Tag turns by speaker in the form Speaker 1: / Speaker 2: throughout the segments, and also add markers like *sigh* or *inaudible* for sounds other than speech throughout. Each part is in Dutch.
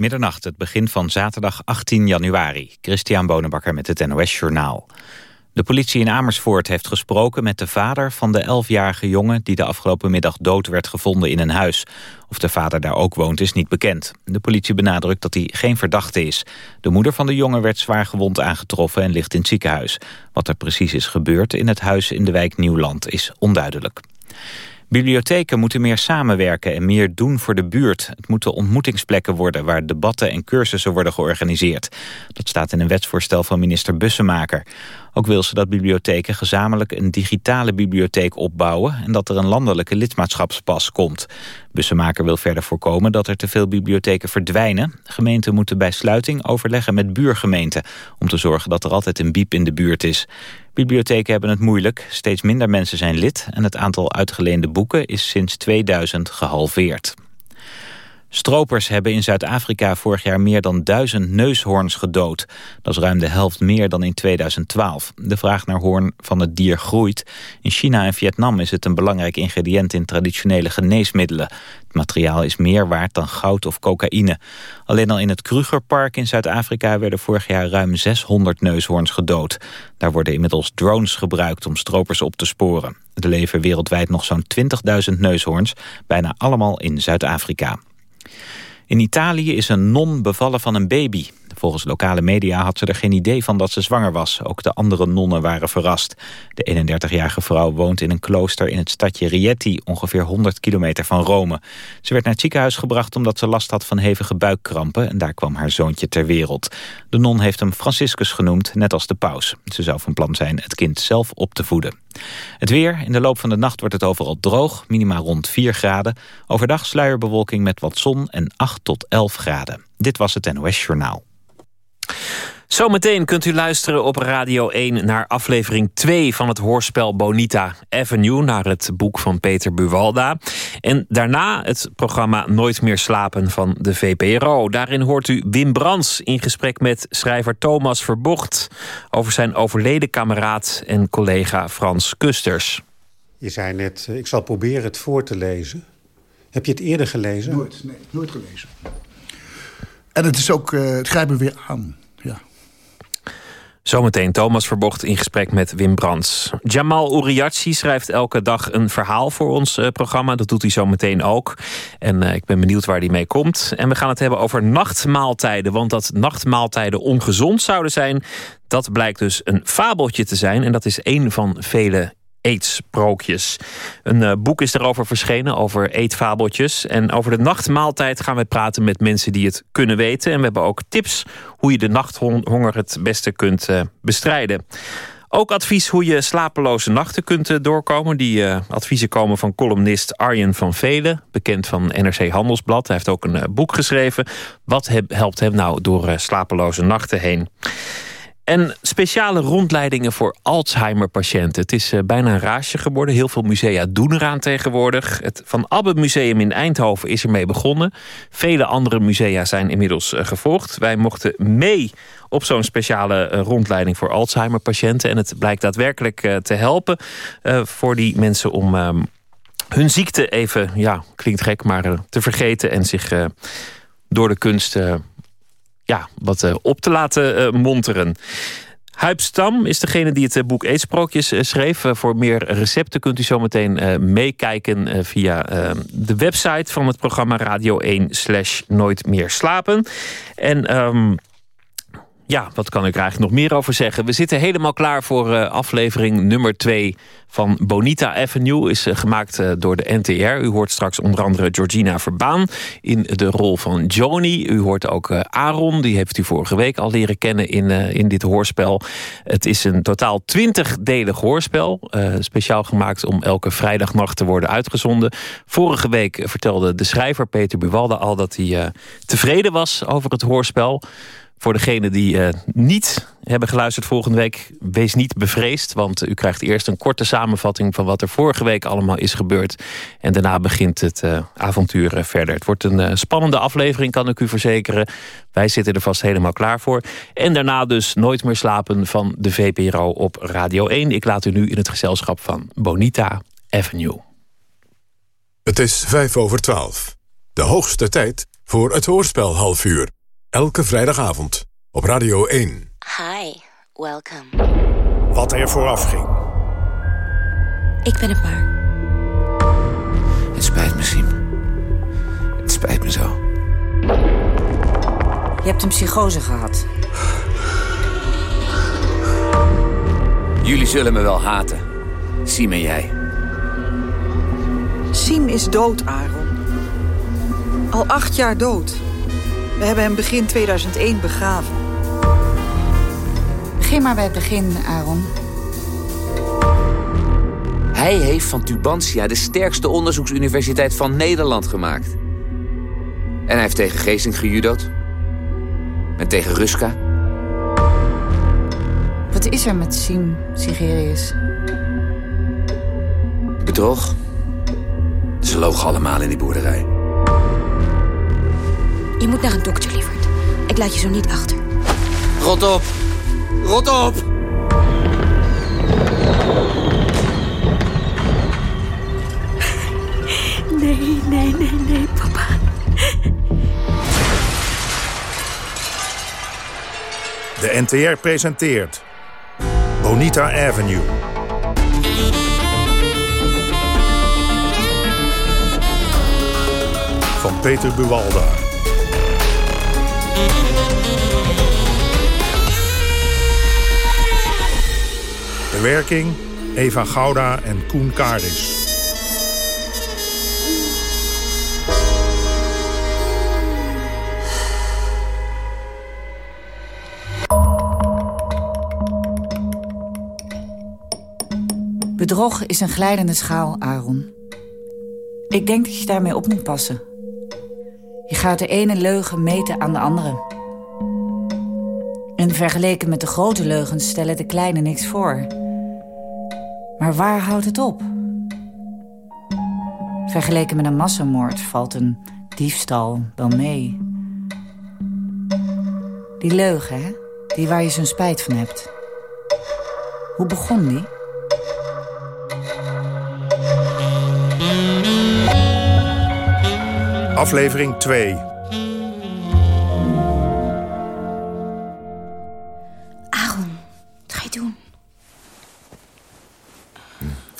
Speaker 1: Middernacht, het begin van zaterdag 18 januari. Christian Bonenbakker met het NOS Journaal. De politie in Amersfoort heeft gesproken met de vader van de 11-jarige jongen... die de afgelopen middag dood werd gevonden in een huis. Of de vader daar ook woont is niet bekend. De politie benadrukt dat hij geen verdachte is. De moeder van de jongen werd zwaar gewond aangetroffen en ligt in het ziekenhuis. Wat er precies is gebeurd in het huis in de wijk Nieuwland is onduidelijk. Bibliotheken moeten meer samenwerken en meer doen voor de buurt. Het moeten ontmoetingsplekken worden waar debatten en cursussen worden georganiseerd. Dat staat in een wetsvoorstel van minister Bussemaker. Ook wil ze dat bibliotheken gezamenlijk een digitale bibliotheek opbouwen... en dat er een landelijke lidmaatschapspas komt. Bussemaker wil verder voorkomen dat er te veel bibliotheken verdwijnen. Gemeenten moeten bij sluiting overleggen met buurgemeenten... om te zorgen dat er altijd een biep in de buurt is. Bibliotheken hebben het moeilijk. Steeds minder mensen zijn lid... en het aantal uitgeleende boeken is sinds 2000 gehalveerd. Stropers hebben in Zuid-Afrika vorig jaar meer dan duizend neushoorns gedood. Dat is ruim de helft meer dan in 2012. De vraag naar hoorn van het dier groeit. In China en Vietnam is het een belangrijk ingrediënt in traditionele geneesmiddelen. Het materiaal is meer waard dan goud of cocaïne. Alleen al in het Krugerpark in Zuid-Afrika werden vorig jaar ruim 600 neushoorns gedood. Daar worden inmiddels drones gebruikt om stropers op te sporen. Er leven wereldwijd nog zo'n 20.000 neushoorns, bijna allemaal in Zuid-Afrika. In Italië is een non bevallen van een baby. Volgens lokale media had ze er geen idee van dat ze zwanger was. Ook de andere nonnen waren verrast. De 31-jarige vrouw woont in een klooster in het stadje Rieti... ongeveer 100 kilometer van Rome. Ze werd naar het ziekenhuis gebracht omdat ze last had van hevige buikkrampen... en daar kwam haar zoontje ter wereld. De non heeft hem Franciscus genoemd, net als de paus. Ze zou van plan zijn het kind zelf op te voeden. Het weer, in de loop van de nacht wordt het overal droog, minimaal rond 4 graden. Overdag sluierbewolking met wat zon en 8 tot 11 graden. Dit was het NOS Journaal.
Speaker 2: Zometeen kunt u luisteren op Radio 1 naar aflevering 2 van het hoorspel Bonita Avenue, naar het boek van Peter Buwalda. En daarna het programma Nooit meer slapen van de VPRO. Daarin hoort u Wim Brands in gesprek met schrijver Thomas Verbocht over zijn overleden kameraad en collega Frans Kusters.
Speaker 3: Je zei net, eh, ik zal proberen het voor te lezen. Heb je het eerder gelezen?
Speaker 4: Nooit, nee, nooit gelezen. En het is ook, uh, het grijpt me weer aan.
Speaker 2: Zometeen Thomas Verbocht in gesprek met Wim Brands. Jamal Uriachi schrijft elke dag een verhaal voor ons uh, programma. Dat doet hij zometeen ook. En uh, ik ben benieuwd waar hij mee komt. En we gaan het hebben over nachtmaaltijden. Want dat nachtmaaltijden ongezond zouden zijn... dat blijkt dus een fabeltje te zijn. En dat is een van vele eetsprookjes. Een uh, boek is erover verschenen, over eetfabeltjes. En over de nachtmaaltijd gaan we praten met mensen die het kunnen weten. En we hebben ook tips hoe je de nachthonger het beste kunt uh, bestrijden. Ook advies hoe je slapeloze nachten kunt uh, doorkomen. Die adviezen komen van columnist Arjen van Velen, bekend van NRC Handelsblad. Hij heeft ook een boek geschreven. Wat helpt hem nou door slapeloze nachten heen? En speciale rondleidingen voor Alzheimer-patiënten. Het is uh, bijna een raasje geworden. Heel veel musea doen eraan tegenwoordig. Het Van Abbe Museum in Eindhoven is ermee begonnen. Vele andere musea zijn inmiddels uh, gevolgd. Wij mochten mee op zo'n speciale uh, rondleiding voor Alzheimer-patiënten. En het blijkt daadwerkelijk te helpen voor die mensen om ehm, hun ziekte even, ja, klinkt gek, maar te vergeten en zich door de kunst ja, wat uh, op te laten uh, monteren. Huip Stam is degene die het eh, boek Eetsprookjes schreef. voor meer recepten kunt u zometeen meekijken via de website van het programma Radio 1 slash Nooit meer slapen. En um, ja, wat kan ik er eigenlijk nog meer over zeggen? We zitten helemaal klaar voor uh, aflevering nummer 2 van Bonita Avenue. Is uh, gemaakt uh, door de NTR. U hoort straks onder andere Georgina Verbaan in de rol van Joni. U hoort ook Aaron, die heeft u vorige week al leren kennen in, in dit hoorspel. Het is een totaal twintigdelig hoorspel. speciaal gemaakt om elke vrijdagnacht te worden uitgezonden. Vorige week vertelde de schrijver Peter Buwalda al dat hij tevreden was over het hoorspel. Voor degenen die uh, niet hebben geluisterd volgende week, wees niet bevreesd. Want u krijgt eerst een korte samenvatting van wat er vorige week allemaal is gebeurd. En daarna begint het uh, avontuur uh, verder. Het wordt een spannende aflevering, kan ik u verzekeren. Wij zitten er vast helemaal klaar voor. En daarna dus Nooit meer slapen van de VPRO op Radio 1. Ik laat u nu in het gezelschap van Bonita Avenue.
Speaker 5: Het is vijf over twaalf. De hoogste tijd voor het hoorspel half uur. Elke vrijdagavond op Radio 1.
Speaker 6: Hi, welcome.
Speaker 7: Wat er vooraf ging.
Speaker 6: Ik ben het maar.
Speaker 8: Het spijt me, Siem. Het spijt me zo.
Speaker 9: Je hebt een psychose gehad.
Speaker 8: Jullie zullen me wel haten. Siem en jij.
Speaker 10: Siem is dood, Aaron. Al acht jaar dood. We hebben hem begin 2001 begraven.
Speaker 9: Begin maar bij het begin, Aaron.
Speaker 8: Hij heeft van Tubantia de sterkste onderzoeksuniversiteit van Nederland gemaakt. En hij heeft tegen Geesing gejudo'd. En tegen Ruska.
Speaker 9: Wat is er met Siem Sigerius?
Speaker 8: Bedrog. Ze logen allemaal in die boerderij.
Speaker 6: Je moet naar een dokter, lieverd. Ik laat je zo niet achter.
Speaker 8: Rot op! Rot op! *laughs*
Speaker 6: Nee, nee, nee, nee, papa.
Speaker 7: De NTR presenteert Bonita Avenue. Van Peter Buwalda. Bewerking Eva Gouda en Koen Karis.
Speaker 9: Bedrog is een glijdende schaal, Aaron. Ik denk dat je daarmee op moet passen. Je gaat de ene leugen meten aan de andere. En vergeleken met de grote leugens stellen de kleine niks voor. Maar waar houdt het op? Vergeleken met een massamoord valt een diefstal wel mee. Die leugen, hè? Die waar je zo'n spijt van hebt. Hoe begon die?
Speaker 7: Aflevering 2.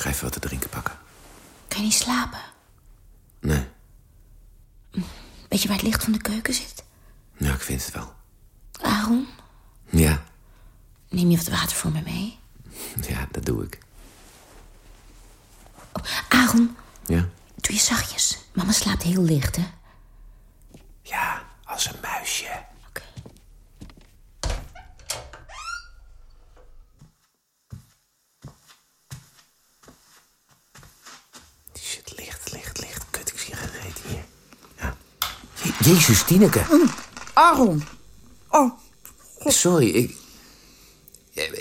Speaker 8: Ik ga even wat te drinken pakken.
Speaker 6: Kan je niet slapen?
Speaker 8: Nee,
Speaker 6: Weet je waar het licht van de keuken zit?
Speaker 8: ja, ik vind het wel.
Speaker 6: Aaron,
Speaker 8: Ja,
Speaker 6: neem je wat water voor me mee?
Speaker 8: ja, dat doe ik.
Speaker 6: Aaron,
Speaker 8: Ja?
Speaker 6: doe je zachtjes. Mama slaapt heel licht, hè?
Speaker 8: Ja, als een muisje.
Speaker 6: Oké.
Speaker 8: Shit, licht, licht, licht. Kut, ik zie geen reet hier. Ja. Je- Jezus, Tineke.
Speaker 10: Aaron. Oh,
Speaker 8: Sorry, ik...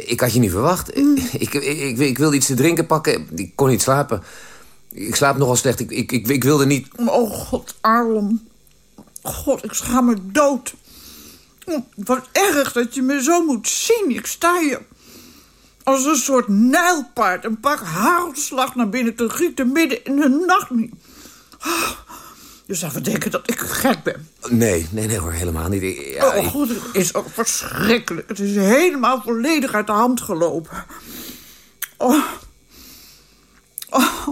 Speaker 8: Ik had je niet verwacht. Ik, ik, ik, ik wilde iets te drinken pakken. Ik kon niet slapen. Ik slaap nogal slecht. Ik, ik, ik, ik wilde niet...
Speaker 10: oh god, Aaron. God, ik schaam me dood. Oh, Wat erg dat je me zo moet zien. Ik sta hier als een soort nijlpaard. Een pak hagelslag naar binnen te gieten midden in de nacht. Oh, Je zou verdenken dat ik gek ben.
Speaker 8: Nee, nee, nee hoor, helemaal niet. Ja,
Speaker 10: oh
Speaker 8: ik-
Speaker 10: god, het is ook verschrikkelijk. Het is helemaal volledig uit de hand gelopen. Oh. Oh.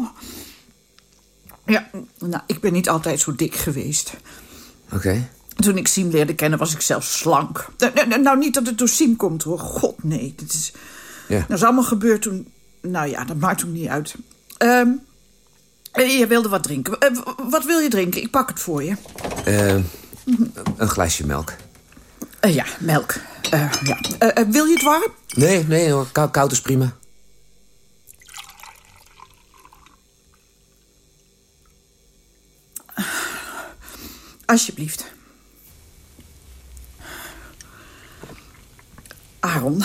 Speaker 10: Ja, nou, ik ben niet altijd zo dik geweest.
Speaker 8: Oké.
Speaker 10: Toen ik Siem leerde kennen, was ik zelfs slank. Nou, nou, nou, niet dat het door Siem komt, hoor. God, nee. Dit is,
Speaker 8: Ja.
Speaker 10: dat is allemaal gebeurd toen... Nou ja, dat maakt ook niet uit. Eh, je wilde wat drinken. Eh, wat wil je drinken? Ik pak het voor je.
Speaker 8: Eh, een glaasje melk.
Speaker 10: Eh, ja, melk. Eh, ja. Eh, eh, wil je het warm?
Speaker 8: Nee, nee hoor, kou- koud is prima.
Speaker 10: Alsjeblieft. Aaron,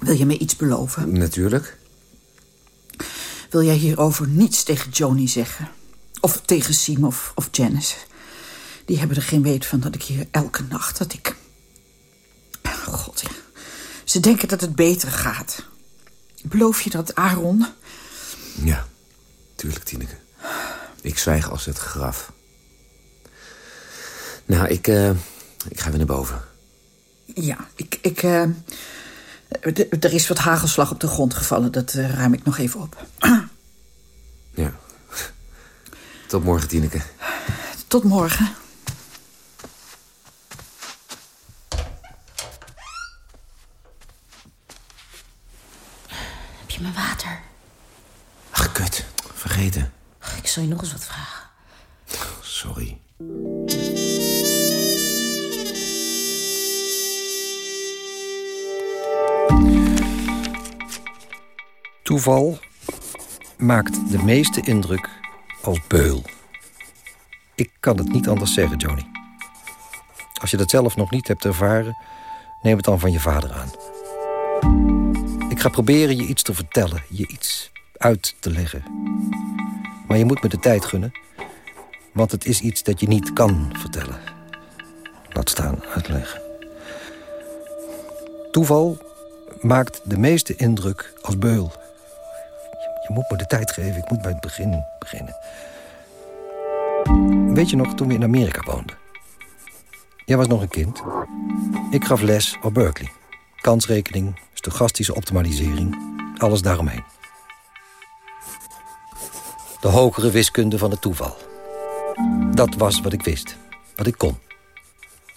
Speaker 10: wil je me iets beloven?
Speaker 8: Natuurlijk.
Speaker 10: Wil jij hierover niets tegen Joni zeggen? Of tegen Siem of, of Janice? Die hebben er geen weet van dat ik hier elke nacht... dat ik... God, ja. Ze denken dat het beter gaat. Beloof je dat, Aaron?
Speaker 8: Ja, tuurlijk, Tineke. Ik zwijg als het graf. Nou, ik, uh, ik ga weer naar boven.
Speaker 11: Ja, ik... ik uh, er is wat hagelslag op de grond gevallen. Dat uh, ruim ik nog even op. *clears throat*
Speaker 8: ja. Tot morgen, Tineke.
Speaker 11: Tot morgen.
Speaker 6: Heb je mijn water?
Speaker 8: Ach, kut. Vergeten.
Speaker 6: Ik zal je nog eens wat vragen.
Speaker 12: Toeval maakt de meeste indruk als beul. Ik kan het niet anders zeggen, Johnny. Als je dat zelf nog niet hebt ervaren, neem het dan van je vader aan. Ik ga proberen je iets te vertellen, je iets uit te leggen. Maar je moet me de tijd gunnen, want het is iets dat je niet kan vertellen. Laat staan uitleggen. Toeval maakt de meeste indruk als beul. Je moet me de tijd geven, ik moet bij het begin beginnen. Weet je nog, toen we in Amerika woonden? Jij was nog een kind. Ik gaf les op Berkeley. Kansrekening, stochastische optimalisering, alles daaromheen. De hogere wiskunde van het toeval. Dat was wat ik wist, wat ik kon.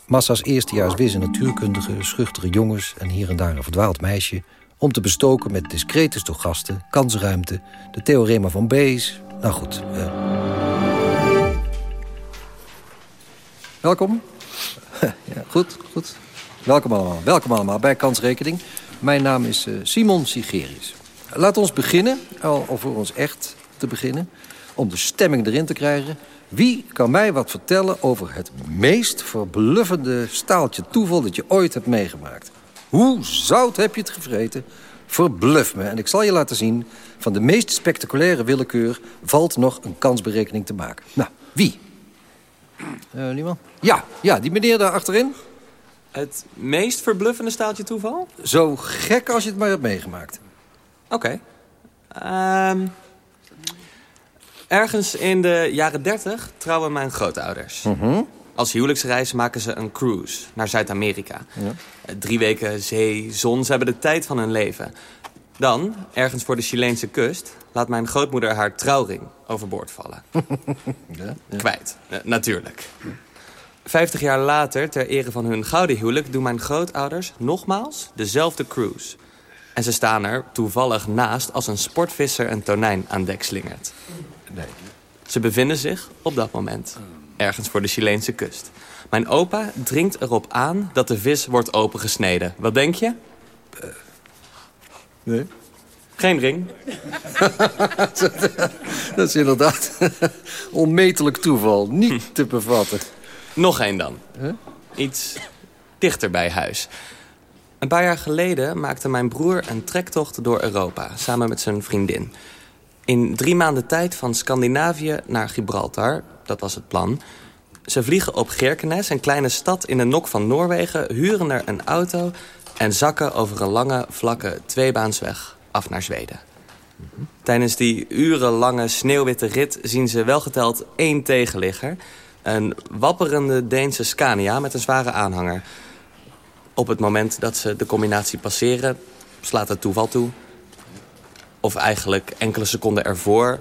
Speaker 12: Massa's eerstejaars wis en natuurkundige, schuchtere jongens... en hier en daar een verdwaald meisje... om te bestoken met discrete stochasten, kansruimte... de theorema van Bayes. Nou goed. Uh... Welkom. *laughs* ja, goed, goed. Welkom allemaal. Welkom allemaal bij Kansrekening. Mijn naam is uh, Simon Sigerius. Laat ons beginnen, al voor ons echt te beginnen... om de stemming erin te krijgen... Wie kan mij wat vertellen over het meest verbluffende staaltje toeval... dat je ooit hebt meegemaakt? Hoe zout heb je het gevreten? Verbluf me. En ik zal je laten zien... van de meest spectaculaire willekeur... valt nog een kansberekening te maken. Nou, wie? Uh, niemand? Ja, ja, die meneer daar achterin.
Speaker 13: Het meest verbluffende staaltje toeval?
Speaker 12: Zo gek als je het maar hebt meegemaakt.
Speaker 13: Oké. Okay. Um, ergens in de jaren 30 trouwen mijn grootouders.
Speaker 12: Uh -huh.
Speaker 13: Als huwelijksreis maken ze een cruise naar Zuid-Amerika.
Speaker 12: Ja.
Speaker 13: Drie weken zee, zon, ze hebben de tijd van hun leven. Dan, ergens voor de Chileense kust, laat mijn grootmoeder haar trouwring overboord vallen. *laughs*
Speaker 12: ja, ja.
Speaker 13: Kwijt, uh, natuurlijk. Vijftig jaar later, ter ere van hun gouden huwelijk... doen mijn grootouders nogmaals dezelfde cruise. En ze staan er toevallig naast als een sportvisser een tonijn aan dek slingert.
Speaker 12: Nee.
Speaker 13: Ze bevinden zich op dat moment ergens voor de Chileense kust. Mijn opa dringt erop aan dat de vis wordt opengesneden. Wat denk je?
Speaker 12: Uh, nee.
Speaker 13: Geen ring. *laughs*
Speaker 12: dat is inderdaad *laughs* onmetelijk toeval. Niet te bevatten.
Speaker 13: Nog één dan. Iets dichter bij huis. Een paar jaar geleden maakte mijn broer een trektocht door Europa... samen met zijn vriendin. In drie maanden tijd van Scandinavië naar Gibraltar, dat was het plan. Ze vliegen op Gerkenes, een kleine stad in de nok van Noorwegen... huren er een auto en zakken over een lange, vlakke tweebaansweg af naar Zweden. Tijdens die urenlange sneeuwwitte rit zien ze welgeteld één tegenligger... een wapperende Deense Scania met een zware aanhanger. Op het moment dat ze de combinatie passeren, slaat het toeval toe... Of eigenlijk enkele seconden ervoor.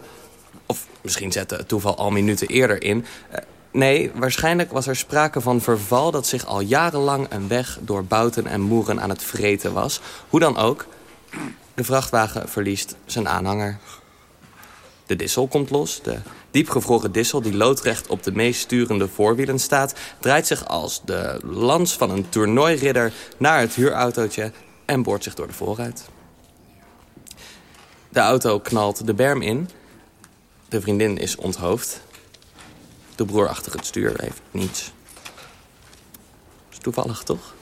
Speaker 13: Of misschien zette het toeval al minuten eerder in. Uh, nee, waarschijnlijk was er sprake van verval... dat zich al jarenlang een weg door bouten en moeren aan het vreten was. Hoe dan ook, de vrachtwagen verliest zijn aanhanger. De dissel komt los. De diepgevroren dissel die loodrecht op de meest sturende voorwielen staat... draait zich als de lans van een toernooiridder naar het huurautootje... en boort zich door de voorruit. De auto knalt de berm in. De vriendin is onthoofd. De broer achter het stuur heeft niets. Is toevallig, toch?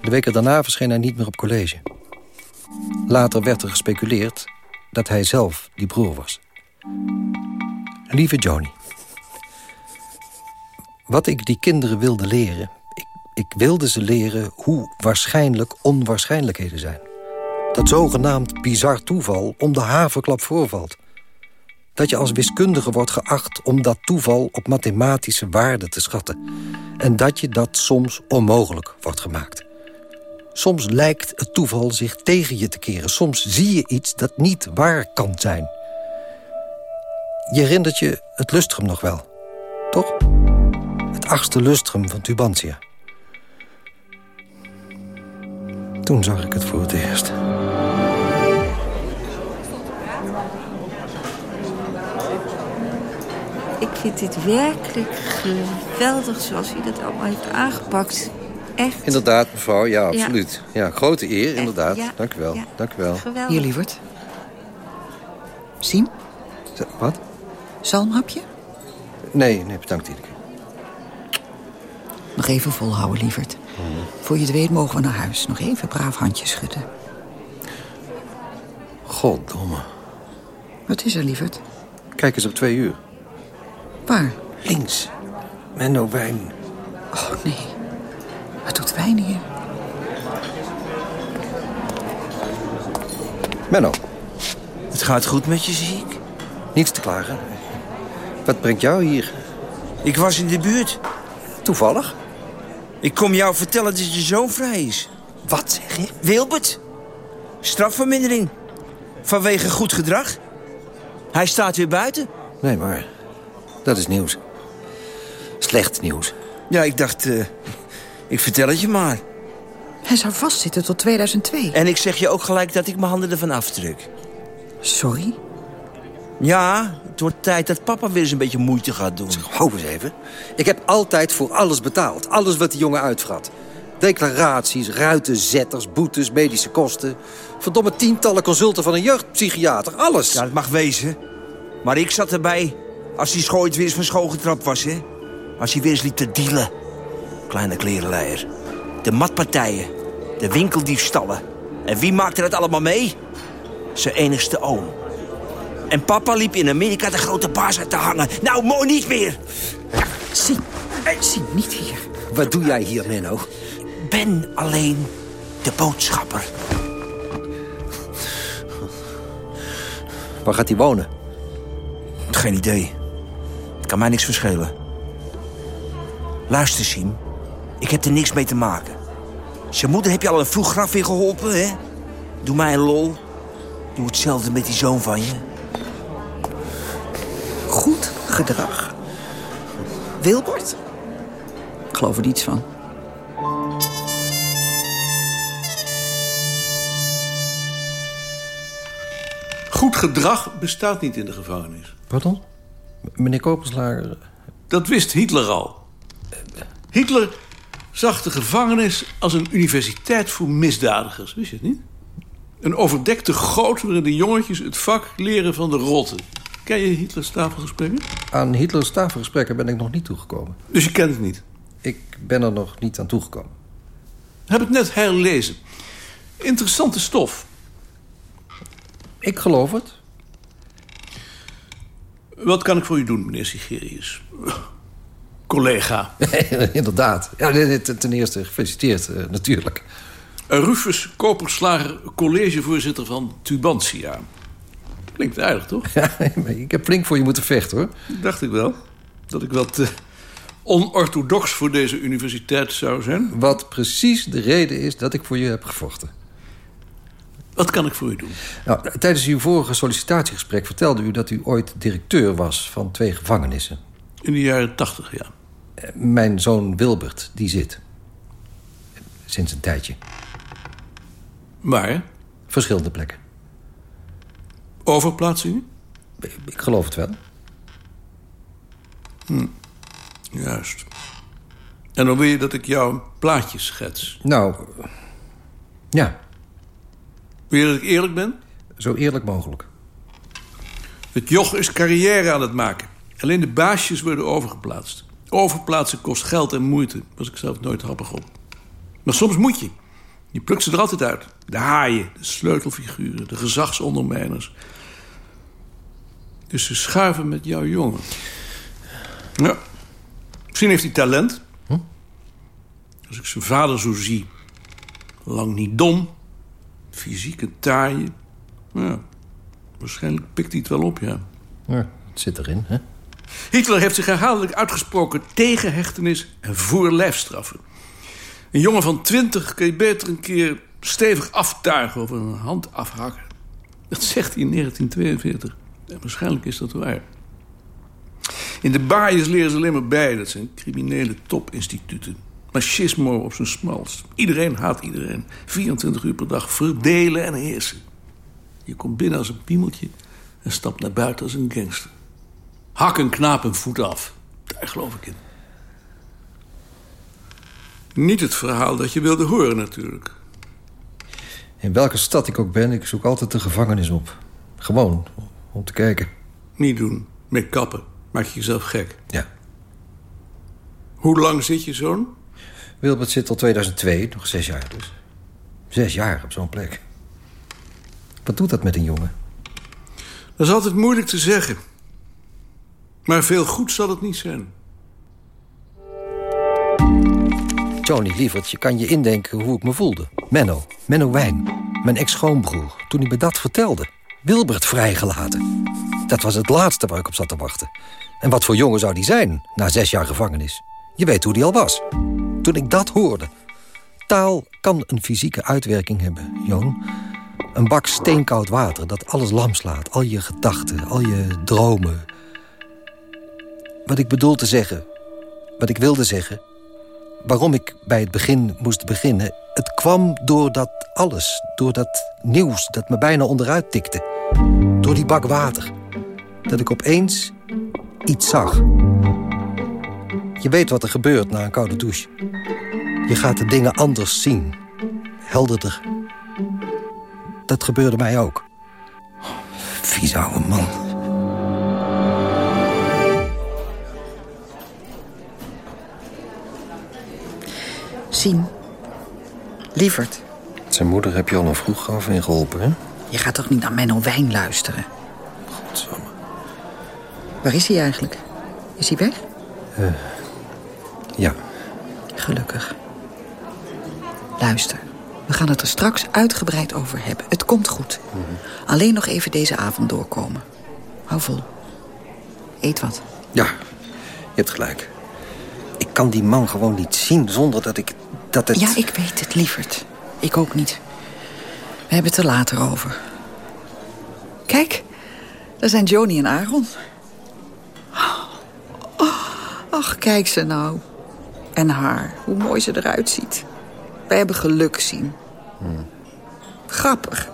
Speaker 12: De weken daarna verscheen hij niet meer op college. Later werd er gespeculeerd dat hij zelf die broer was. Lieve Joni. Wat ik die kinderen wilde leren... Ik wilde ze leren hoe waarschijnlijk onwaarschijnlijkheden zijn. Dat zogenaamd bizar toeval om de haverklap voorvalt. Dat je als wiskundige wordt geacht om dat toeval op mathematische waarden te schatten. En dat je dat soms onmogelijk wordt gemaakt. Soms lijkt het toeval zich tegen je te keren. Soms zie je iets dat niet waar kan zijn. Je herinnert je het lustrum nog wel, toch? Het achtste lustrum van Tubantia. Toen zag ik het voor het eerst.
Speaker 14: Ik vind dit werkelijk geweldig zoals u dat allemaal heeft aangepakt. Echt.
Speaker 12: Inderdaad, mevrouw. Ja, absoluut. Ja, grote eer, inderdaad.
Speaker 14: ja.
Speaker 12: Dank u wel.
Speaker 14: Ja.
Speaker 12: Dank u wel.
Speaker 14: Geweldig.
Speaker 15: Hier, lieverd. Siem,
Speaker 12: Wat?
Speaker 15: zalmhapje?
Speaker 12: Nee, nee, bedankt, Tineke.
Speaker 15: Nog even volhouden, lieverd. Voor je het weet mogen we naar huis. Nog even braaf handjes schudden.
Speaker 12: Goddomme.
Speaker 15: Wat is er, lieverd?
Speaker 12: Kijk eens op twee uur.
Speaker 15: Waar?
Speaker 12: Links. Menno Wijn.
Speaker 15: Oh, nee. Wat doet wijn hier?
Speaker 12: Menno.
Speaker 16: Het gaat goed met je, zie ik.
Speaker 12: Niets te klagen. Wat brengt jou hier?
Speaker 16: Ik was in de buurt.
Speaker 12: Toevallig?
Speaker 16: Ik kom jou vertellen dat je zoon vrij is.
Speaker 12: Wat zeg je?
Speaker 16: Wilbert. Strafvermindering. Vanwege goed gedrag. Hij staat weer buiten.
Speaker 12: Nee, maar dat is nieuws. Slecht nieuws.
Speaker 16: Ja, ik dacht, eh, ik vertel het je maar.
Speaker 15: Hij zou vastzitten tot 2002.
Speaker 16: En ik zeg je ook gelijk dat ik mijn handen ervan afdruk.
Speaker 15: Sorry?
Speaker 16: Ja, het wordt tijd dat papa weer eens een beetje moeite gaat doen.
Speaker 12: Hou eens even. Ik heb altijd voor alles betaald. Alles wat die jongen uitvrat. Declaraties, ruitenzetters, boetes, medische kosten. Verdomme tientallen consulten van een jeugdpsychiater. Alles.
Speaker 16: Ja, dat mag wezen. Maar ik zat erbij als die schooit weer eens van school getrapt was, hè. Als hij weer eens liep te dealen. Kleine klerenleier. De matpartijen. De winkeldiefstallen. En wie maakte dat allemaal mee? Zijn enigste oom. En papa liep in Amerika de grote baas uit te hangen. Nou, mooi niet meer.
Speaker 15: Zie, zie niet hier.
Speaker 12: Wat doe jij hier, Menno?
Speaker 16: Ben alleen de boodschapper.
Speaker 12: Waar gaat hij wonen?
Speaker 16: Geen idee. Het kan mij niks verschillen. Luister, Siem. Ik heb er niks mee te maken. Zijn moeder heb je al een vroeg graf in geholpen, hè? Doe mij een lol. Doe hetzelfde met die zoon van je.
Speaker 15: Goed gedrag. Wilbert? Ik geloof er niets van.
Speaker 10: Goed gedrag bestaat niet in de gevangenis.
Speaker 12: Pardon? Meneer Koperslager...
Speaker 10: Dat wist Hitler al. Hitler zag de gevangenis als een universiteit voor misdadigers. Wist je het niet? Een overdekte goot waarin de jongetjes het vak leren van de rotten. Ken je Hitlers tafelgesprekken?
Speaker 12: Aan Hitlers tafelgesprekken ben ik nog niet toegekomen.
Speaker 10: Dus je kent het niet?
Speaker 12: Ik ben er nog niet aan toegekomen.
Speaker 10: Heb het net herlezen. Interessante stof.
Speaker 12: Ik geloof het.
Speaker 10: Wat kan ik voor u doen, meneer Sigerius? Collega. *laughs*
Speaker 12: Inderdaad. Ja, ten eerste gefeliciteerd, eh, natuurlijk.
Speaker 10: Rufus Koperslager, collegevoorzitter van Tubantia. Klinkt aardig, toch? *laughs*
Speaker 12: Ja, maar ik heb flink voor je moeten vechten, hoor.
Speaker 10: Dacht ik wel. Dat ik wat eh, onorthodox voor deze universiteit zou zijn.
Speaker 12: Wat precies de reden is dat ik voor je heb gevochten.
Speaker 10: Wat kan ik voor u doen?
Speaker 12: Nou, tijdens uw vorige sollicitatiegesprek vertelde u dat u ooit directeur was van twee gevangenissen.
Speaker 10: In de jaren tachtig, ja.
Speaker 12: Eh, Mijn zoon Wilbert, die zit. Sinds een tijdje.
Speaker 10: Waar?
Speaker 12: Verschillende plekken.
Speaker 10: Overplaatsingen?
Speaker 12: Ik geloof het wel.
Speaker 10: Hm. Juist. En dan wil je dat ik jou een plaatje schets.
Speaker 12: Nou, ja,
Speaker 10: Wil je dat ik eerlijk ben?
Speaker 12: zo eerlijk mogelijk.
Speaker 10: Het joch is carrière aan het maken. Alleen de baasjes worden overgeplaatst. Overplaatsen kost geld en moeite. Was ik zelf nooit happig op. Maar soms moet je. Je plukt ze er altijd uit. De haaien, de sleutelfiguren, de gezagsondermijners. Dus ze schuiven met jouw jongen. Ja. Misschien heeft hij talent. Als ik zijn vader zo zie. Lang niet dom. Fysiek een taaie. Ja. Waarschijnlijk pikt hij het wel op, ja.
Speaker 12: Ja. Het zit erin, hè?
Speaker 10: Hitler heeft zich herhaaldelijk uitgesproken tegen hechtenis en voor lijfstraffen. Een jongen van twintig kun je beter een keer stevig aftuigen of een hand afhakken. Dat zegt hij in 1942. Waarschijnlijk is dat waar. In de baaiers leren ze alleen maar bij. Dat zijn criminele topinstituten. Machismo op zijn smalst. Iedereen haat iedereen. 24 uur per dag verdelen en heersen. Je komt binnen als een piemeltje en stapt naar buiten als een gangster. Hak een knaap een voet af. Daar geloof ik in. Niet het verhaal dat je wilde horen natuurlijk.
Speaker 12: In welke stad ik ook ben, ik zoek altijd de gevangenis op. Gewoon, om te kijken.
Speaker 10: Niet doen. Mee kappen. Maak je jezelf gek.
Speaker 12: Ja.
Speaker 10: Hoe lang zit je zo'n?
Speaker 12: Wilbert zit al 2002, nog zes jaar dus. Zes jaar op zo'n plek. Wat doet dat met een jongen?
Speaker 10: Dat is altijd moeilijk te zeggen. Maar veel goed zal het niet zijn.
Speaker 12: Johnny, lieverd, je kan je indenken hoe ik me voelde. Menno, Menno Wijn, mijn ex-schoonbroer, toen hij me dat vertelde. Wilbert vrijgelaten. Dat was het laatste waar ik op zat te wachten. En wat voor jongen zou die zijn, na zes jaar gevangenis? Je weet hoe die al was. Toen ik dat hoorde. Taal kan een fysieke uitwerking hebben, Joon. Een bak steenkoud water dat alles lam slaat. Al je gedachten, al je dromen. Wat ik bedoel te zeggen, wat ik wilde zeggen... waarom ik bij het begin moest beginnen... het kwam door dat alles, door dat nieuws dat me bijna onderuit tikte. Door die bak water. Dat ik opeens iets zag. Je weet wat er gebeurt na een koude douche. Je gaat de dingen anders zien. Helderder. Dat gebeurde mij ook. Vies ouwe man.
Speaker 9: Siem. Lieverd.
Speaker 12: Zijn moeder heb je al een vroeg af in geholpen, hè?
Speaker 9: Je gaat toch niet naar Menno Wijn luisteren?
Speaker 12: Godsamme.
Speaker 9: Waar is hij eigenlijk? Is hij weg?
Speaker 12: Uh, ja.
Speaker 9: Gelukkig. Luister. We gaan het er straks uitgebreid over hebben. Het komt goed. Mm -hmm. Alleen nog even deze avond doorkomen. Hou vol. Eet wat.
Speaker 12: Ja, je hebt gelijk. Ik kan die man gewoon niet zien zonder dat ik... Dat het...
Speaker 9: Ja, ik weet het, lieverd. Ik ook niet. We hebben het er later over. Kijk, daar zijn Joni en Aaron. Oh, ach, kijk ze nou. En haar, hoe mooi ze eruit ziet. Wij hebben geluk zien. Grappig.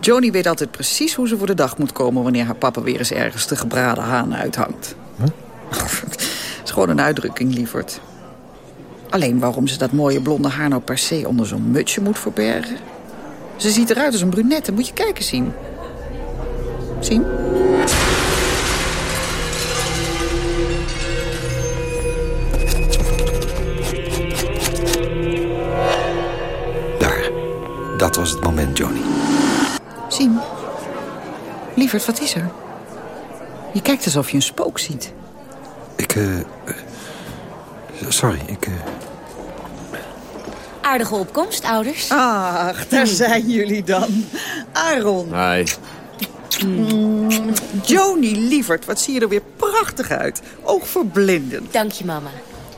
Speaker 9: Joni weet altijd precies hoe ze voor de dag moet komen... wanneer haar papa weer eens ergens de gebraden haan uithangt. Gewoon een uitdrukking, lieverd. Alleen waarom ze dat mooie blonde haar nou per se onder zo'n mutsje moet verbergen? Ze ziet eruit als een brunette. Moet je kijken, zien. Zien?
Speaker 12: Daar. Dat was het moment, Johnny.
Speaker 9: Siem. Lieverd, wat is er? Je kijkt alsof je een spook ziet.
Speaker 12: Eh... Uh, sorry, ik... Uh...
Speaker 6: Aardige opkomst, ouders.
Speaker 9: Ach, daar zijn jullie dan. Aaron.
Speaker 8: Hi.
Speaker 9: Mm, Joni, lieverd, wat zie je er weer prachtig uit. Oogverblindend.
Speaker 6: Dank je, mama.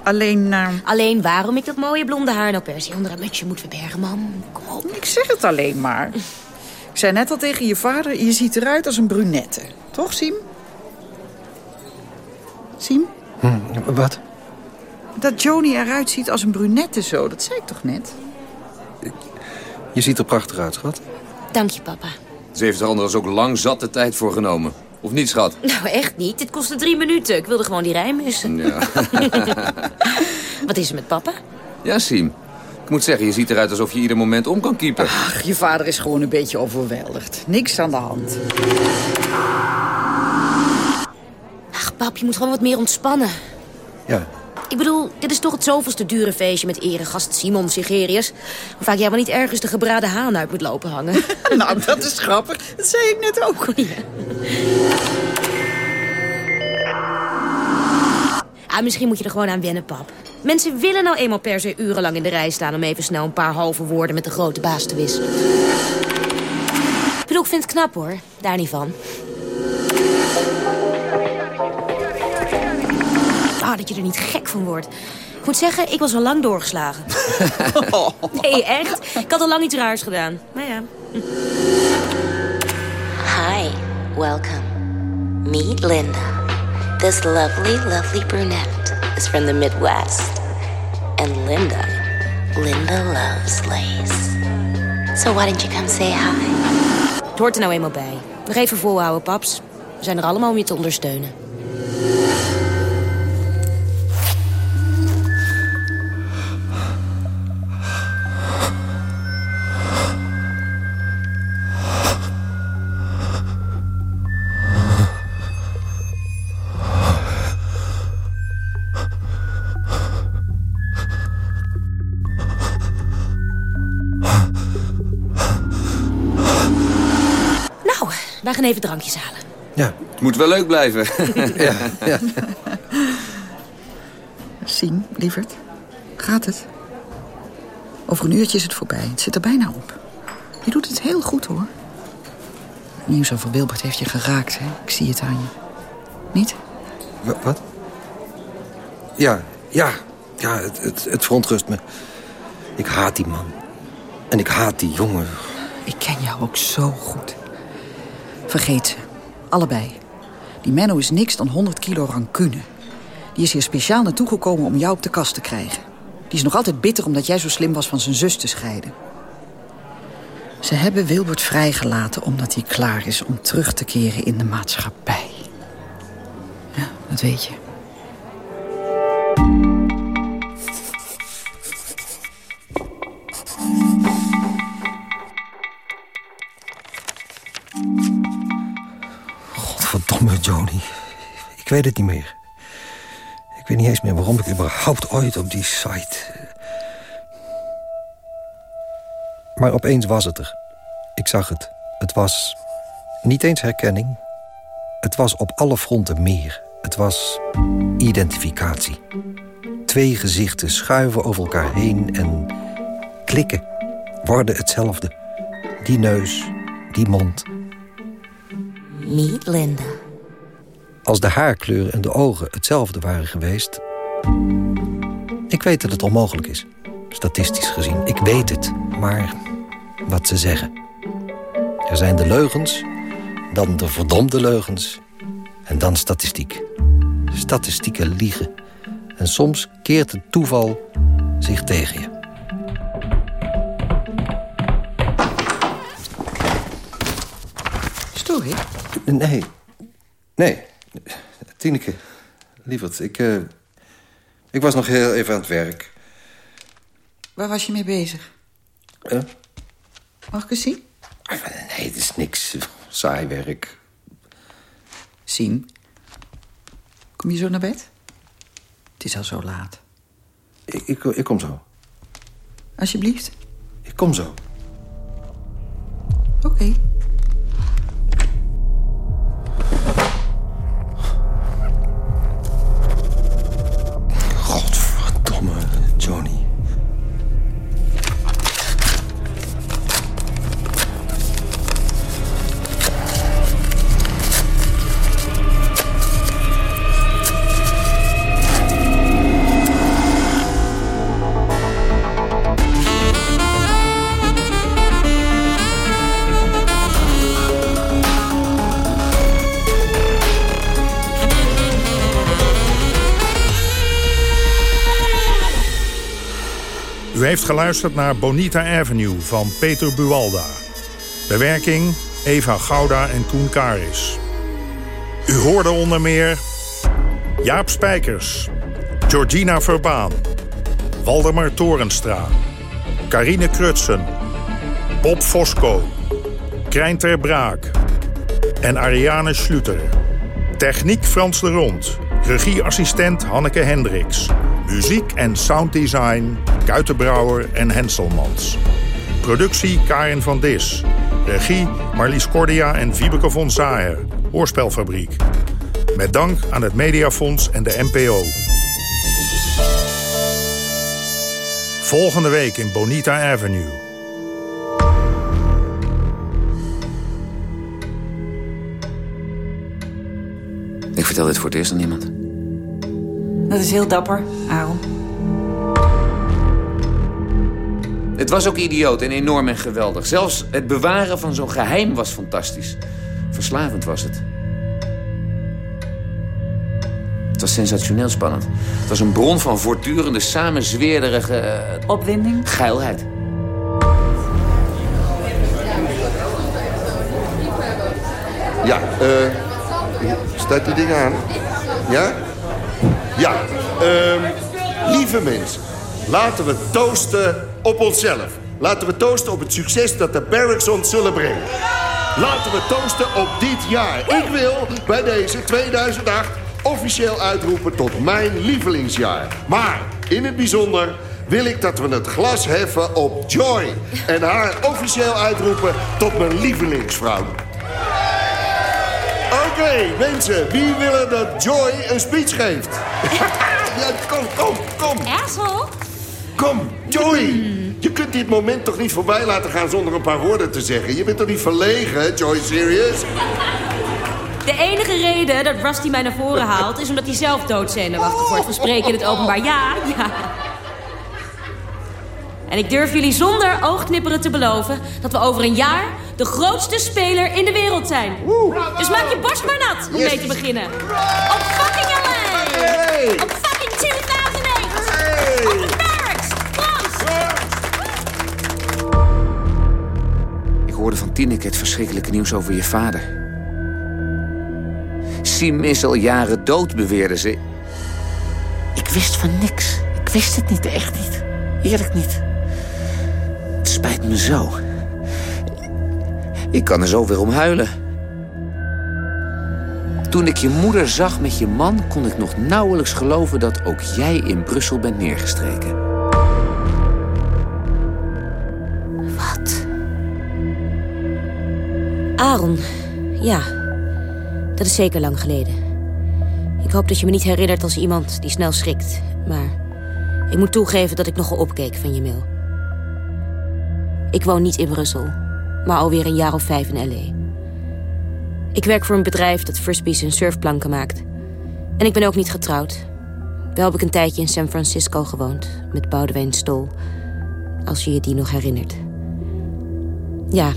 Speaker 9: Alleen... Uh...
Speaker 6: Alleen waarom ik dat mooie blonde haar nou per se onder een mutsje moet verbergen, mam. Kom op.
Speaker 9: Ik zeg het alleen maar. Ik zei net al tegen je vader, je ziet eruit als een brunette. Toch, Siem? Siem?
Speaker 12: Hm, wat?
Speaker 9: Dat Joni eruit ziet als een brunette zo, dat zei ik toch net?
Speaker 12: Je ziet er prachtig uit, schat.
Speaker 6: Dank je, papa.
Speaker 8: Ze heeft er anders ook lang zat de tijd voor genomen. Of niet, schat?
Speaker 6: Nou, echt niet. Dit kostte drie minuten. Ik wilde gewoon die rijm missen.
Speaker 8: Ja. *laughs*
Speaker 6: Wat is er met papa?
Speaker 8: Ja, Siem. Ik moet zeggen, je ziet eruit alsof je ieder moment om kan kiepen.
Speaker 9: Ach, je vader is gewoon een beetje overweldigd. Niks aan de hand.
Speaker 6: Pap, je moet gewoon wat meer ontspannen.
Speaker 12: Ja,
Speaker 6: Ik bedoel, dit is toch het zoveelste dure feestje met eregast Simon Sigerius. Hoe vaak jij maar niet ergens de gebraden haan uit moet lopen hangen. *laughs*
Speaker 9: nou, dat is grappig. Dat zei ik net ook.
Speaker 6: Ah, misschien moet je er gewoon aan wennen, pap. Mensen willen nou eenmaal per se urenlang in de rij staan... om even snel een paar halve woorden met de grote baas te wisselen. Ik bedoel, ik vind het knap, hoor. Daar niet van. Ah, dat je er niet gek van wordt. Ik moet zeggen, ik was al lang doorgeslagen. *laughs* nee, echt. Ik had al lang iets raars gedaan. Maar ja.
Speaker 17: Hi, welcome. Meet Linda. This lovely, lovely brunette is from the Midwest. And Linda, Linda loves lace. So why didn't you come say hi?
Speaker 6: Het hoort er nou eenmaal bij. Nog even volhouden, paps. We zijn er allemaal om je te ondersteunen. Gaan even drankjes halen.
Speaker 12: Ja.
Speaker 8: Het moet wel leuk blijven. *laughs*
Speaker 12: ja, ja.
Speaker 9: Sien, lieverd, gaat het? Over een uurtje is het voorbij. Het zit er bijna op. Je doet het heel goed, hoor. Het nieuws over Wilbert heeft je geraakt, hè? Ik zie het aan je. Niet?
Speaker 12: Wa- Wat? Ja, ja. Ja, het, het, het verontrust me. Ik haat die man. En ik haat die jongen.
Speaker 9: Ik ken jou ook zo goed. Vergeet ze. Allebei. Die Menno is niks dan 100 kilo rancune. Die is hier speciaal naartoe gekomen om jou op de kast te krijgen. Die is nog altijd bitter omdat jij zo slim was van zijn zus te scheiden. Ze hebben Wilbert vrijgelaten omdat hij klaar is om terug te keren in de maatschappij. Ja, dat weet je.
Speaker 12: Joni. Ik weet het niet meer. Ik weet niet eens meer waarom ik überhaupt ooit op die site... Maar opeens was het er. Ik zag het. Het was niet eens herkenning. Het was op alle fronten meer. Het was identificatie. Twee gezichten schuiven over elkaar heen en klikken. Worden hetzelfde. Die neus, die mond.
Speaker 17: Meet Linda.
Speaker 12: Als de haarkleur en de ogen hetzelfde waren geweest... Ik weet dat het onmogelijk is, statistisch gezien. Ik weet het, maar wat ze zeggen. Er zijn de leugens, dan de verdomde leugens... en dan statistiek. Statistieken liegen. En soms keert het toeval zich tegen je.
Speaker 9: Stoor ik?
Speaker 12: Nee. Nee. Tineke, lieverd, ik... eh, ik was nog heel even aan het werk.
Speaker 9: Waar was je mee bezig?
Speaker 12: Huh?
Speaker 9: Mag ik eens zien?
Speaker 12: Nee, het is niks. Saai werk.
Speaker 9: Sien? Kom je zo naar bed? Het is al zo laat.
Speaker 12: Ik, ik, ik kom zo.
Speaker 9: Alsjeblieft.
Speaker 12: Ik kom zo.
Speaker 9: Oké.
Speaker 7: Geluisterd naar Bonita Avenue van Peter Buwalda. Bewerking Eva Gouda en Koen Karis. U hoorde onder meer Jaap Spijkers, Georgina Verbaan, Waldemar Torenstra, Carine Krutsen, Bob Fosco, Krijn ter Braak en Ariane Schluter. Techniek Frans de Rond, regieassistent Hanneke Hendricks. Muziek en sounddesign Kuitenbrouwer en Henselmans. Productie Karin van Dis. Regie Marlies Cordia en Wiebeke von Zaher. Hoorspelfabriek. Met dank aan het Mediafonds en de NPO. Volgende week in Bonita Avenue.
Speaker 8: Ik vertel dit voor het eerst aan niemand.
Speaker 15: Dat is heel dapper, Aaron.
Speaker 8: Het was ook idioot en enorm en geweldig. Zelfs het bewaren van zo'n geheim was fantastisch. Verslavend was het. Het was sensationeel spannend. Het was een bron van voortdurende, samenzweerderige... eh,
Speaker 15: Opwinding?
Speaker 8: Geilheid.
Speaker 18: Ja, eh... staat die ding aan? Ja? Ja. ehm, lieve mensen, laten we toosten op onszelf. Laten we toosten op het succes dat de Barracks ons zullen brengen. Laten we toosten op dit jaar. Ik wil bij deze 2008 officieel uitroepen tot mijn lievelingsjaar. Maar in het bijzonder wil ik dat we het glas heffen op Joy... en haar officieel uitroepen tot mijn lievelingsvrouw. Oké, mensen, wie willen dat Joy een speech geeft? *laughs* ja, kom, kom, kom.
Speaker 6: Asshole?
Speaker 18: Kom, Joy. Je kunt dit moment toch niet voorbij laten gaan zonder een paar woorden te zeggen. Je bent toch niet verlegen, Joy Serious?
Speaker 6: De enige reden dat Rusty mij naar voren haalt... is omdat hij zelf doodzenuwachtig wordt van spreken in het openbaar. Ja, ja. En ik durf jullie zonder oogknipperen te beloven... dat we over een jaar de grootste speler in de wereld zijn. Dus maak je borst maar nat om mee te beginnen. Op fucking LA! Op
Speaker 8: hoorde van Tineke het verschrikkelijke nieuws over je vader. Sim is al jaren dood, beweerde ze. Ik wist van niks. Ik wist het niet, echt niet. Eerlijk niet. Het spijt me zo. Ik kan er zo weer om huilen. Toen ik je moeder zag met je man... kon ik nog nauwelijks geloven dat ook jij in Brussel bent neergestreken.
Speaker 6: Aaron, ja. Dat is zeker lang geleden. Ik hoop dat je me niet herinnert als iemand die snel schrikt. Maar ik moet toegeven dat ik nogal opkeek van je mail. Ik woon niet in Brussel, maar alweer een jaar of vijf in L.A. Ik werk voor een bedrijf dat frisbees en surfplanken maakt. En ik ben ook niet getrouwd. Wel heb ik een tijdje in San Francisco gewoond, met Boudewijn Stol. Als je je die nog herinnert. Ja,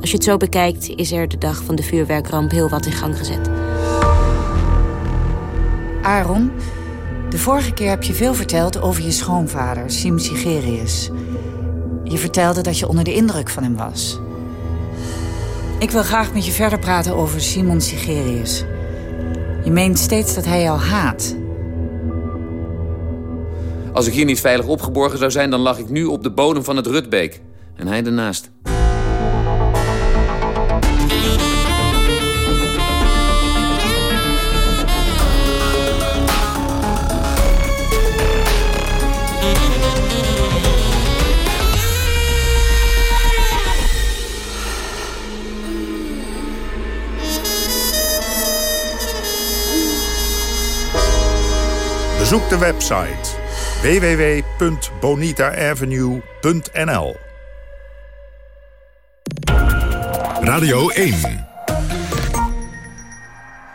Speaker 6: als je het zo bekijkt, is er de dag van de vuurwerkramp heel wat in gang gezet.
Speaker 15: Aaron, de vorige keer heb je veel verteld over je schoonvader, Sim Sigerius. Je vertelde dat je onder de indruk van hem was. Ik wil graag met je verder praten over Simon Sigerius. Je meent steeds dat hij jou haat.
Speaker 8: Als ik hier niet veilig opgeborgen zou zijn... dan lag ik nu op de bodem van het Rutbeek. En hij ernaast.
Speaker 7: Bezoek de website www.bonitaavenue.nl
Speaker 5: Radio 1.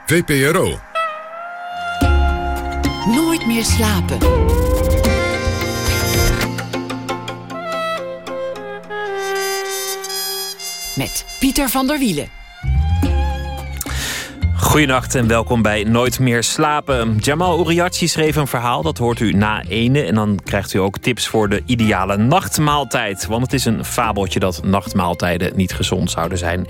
Speaker 5: VPRO.
Speaker 19: Nooit meer slapen. Met Pieter van der Wielen.
Speaker 2: Goedenacht en welkom bij Nooit meer slapen. Jamal Uriachi schreef een verhaal, dat hoort u na ene. En dan krijgt u ook tips voor de ideale nachtmaaltijd. Want het is een fabeltje dat nachtmaaltijden niet gezond zouden zijn.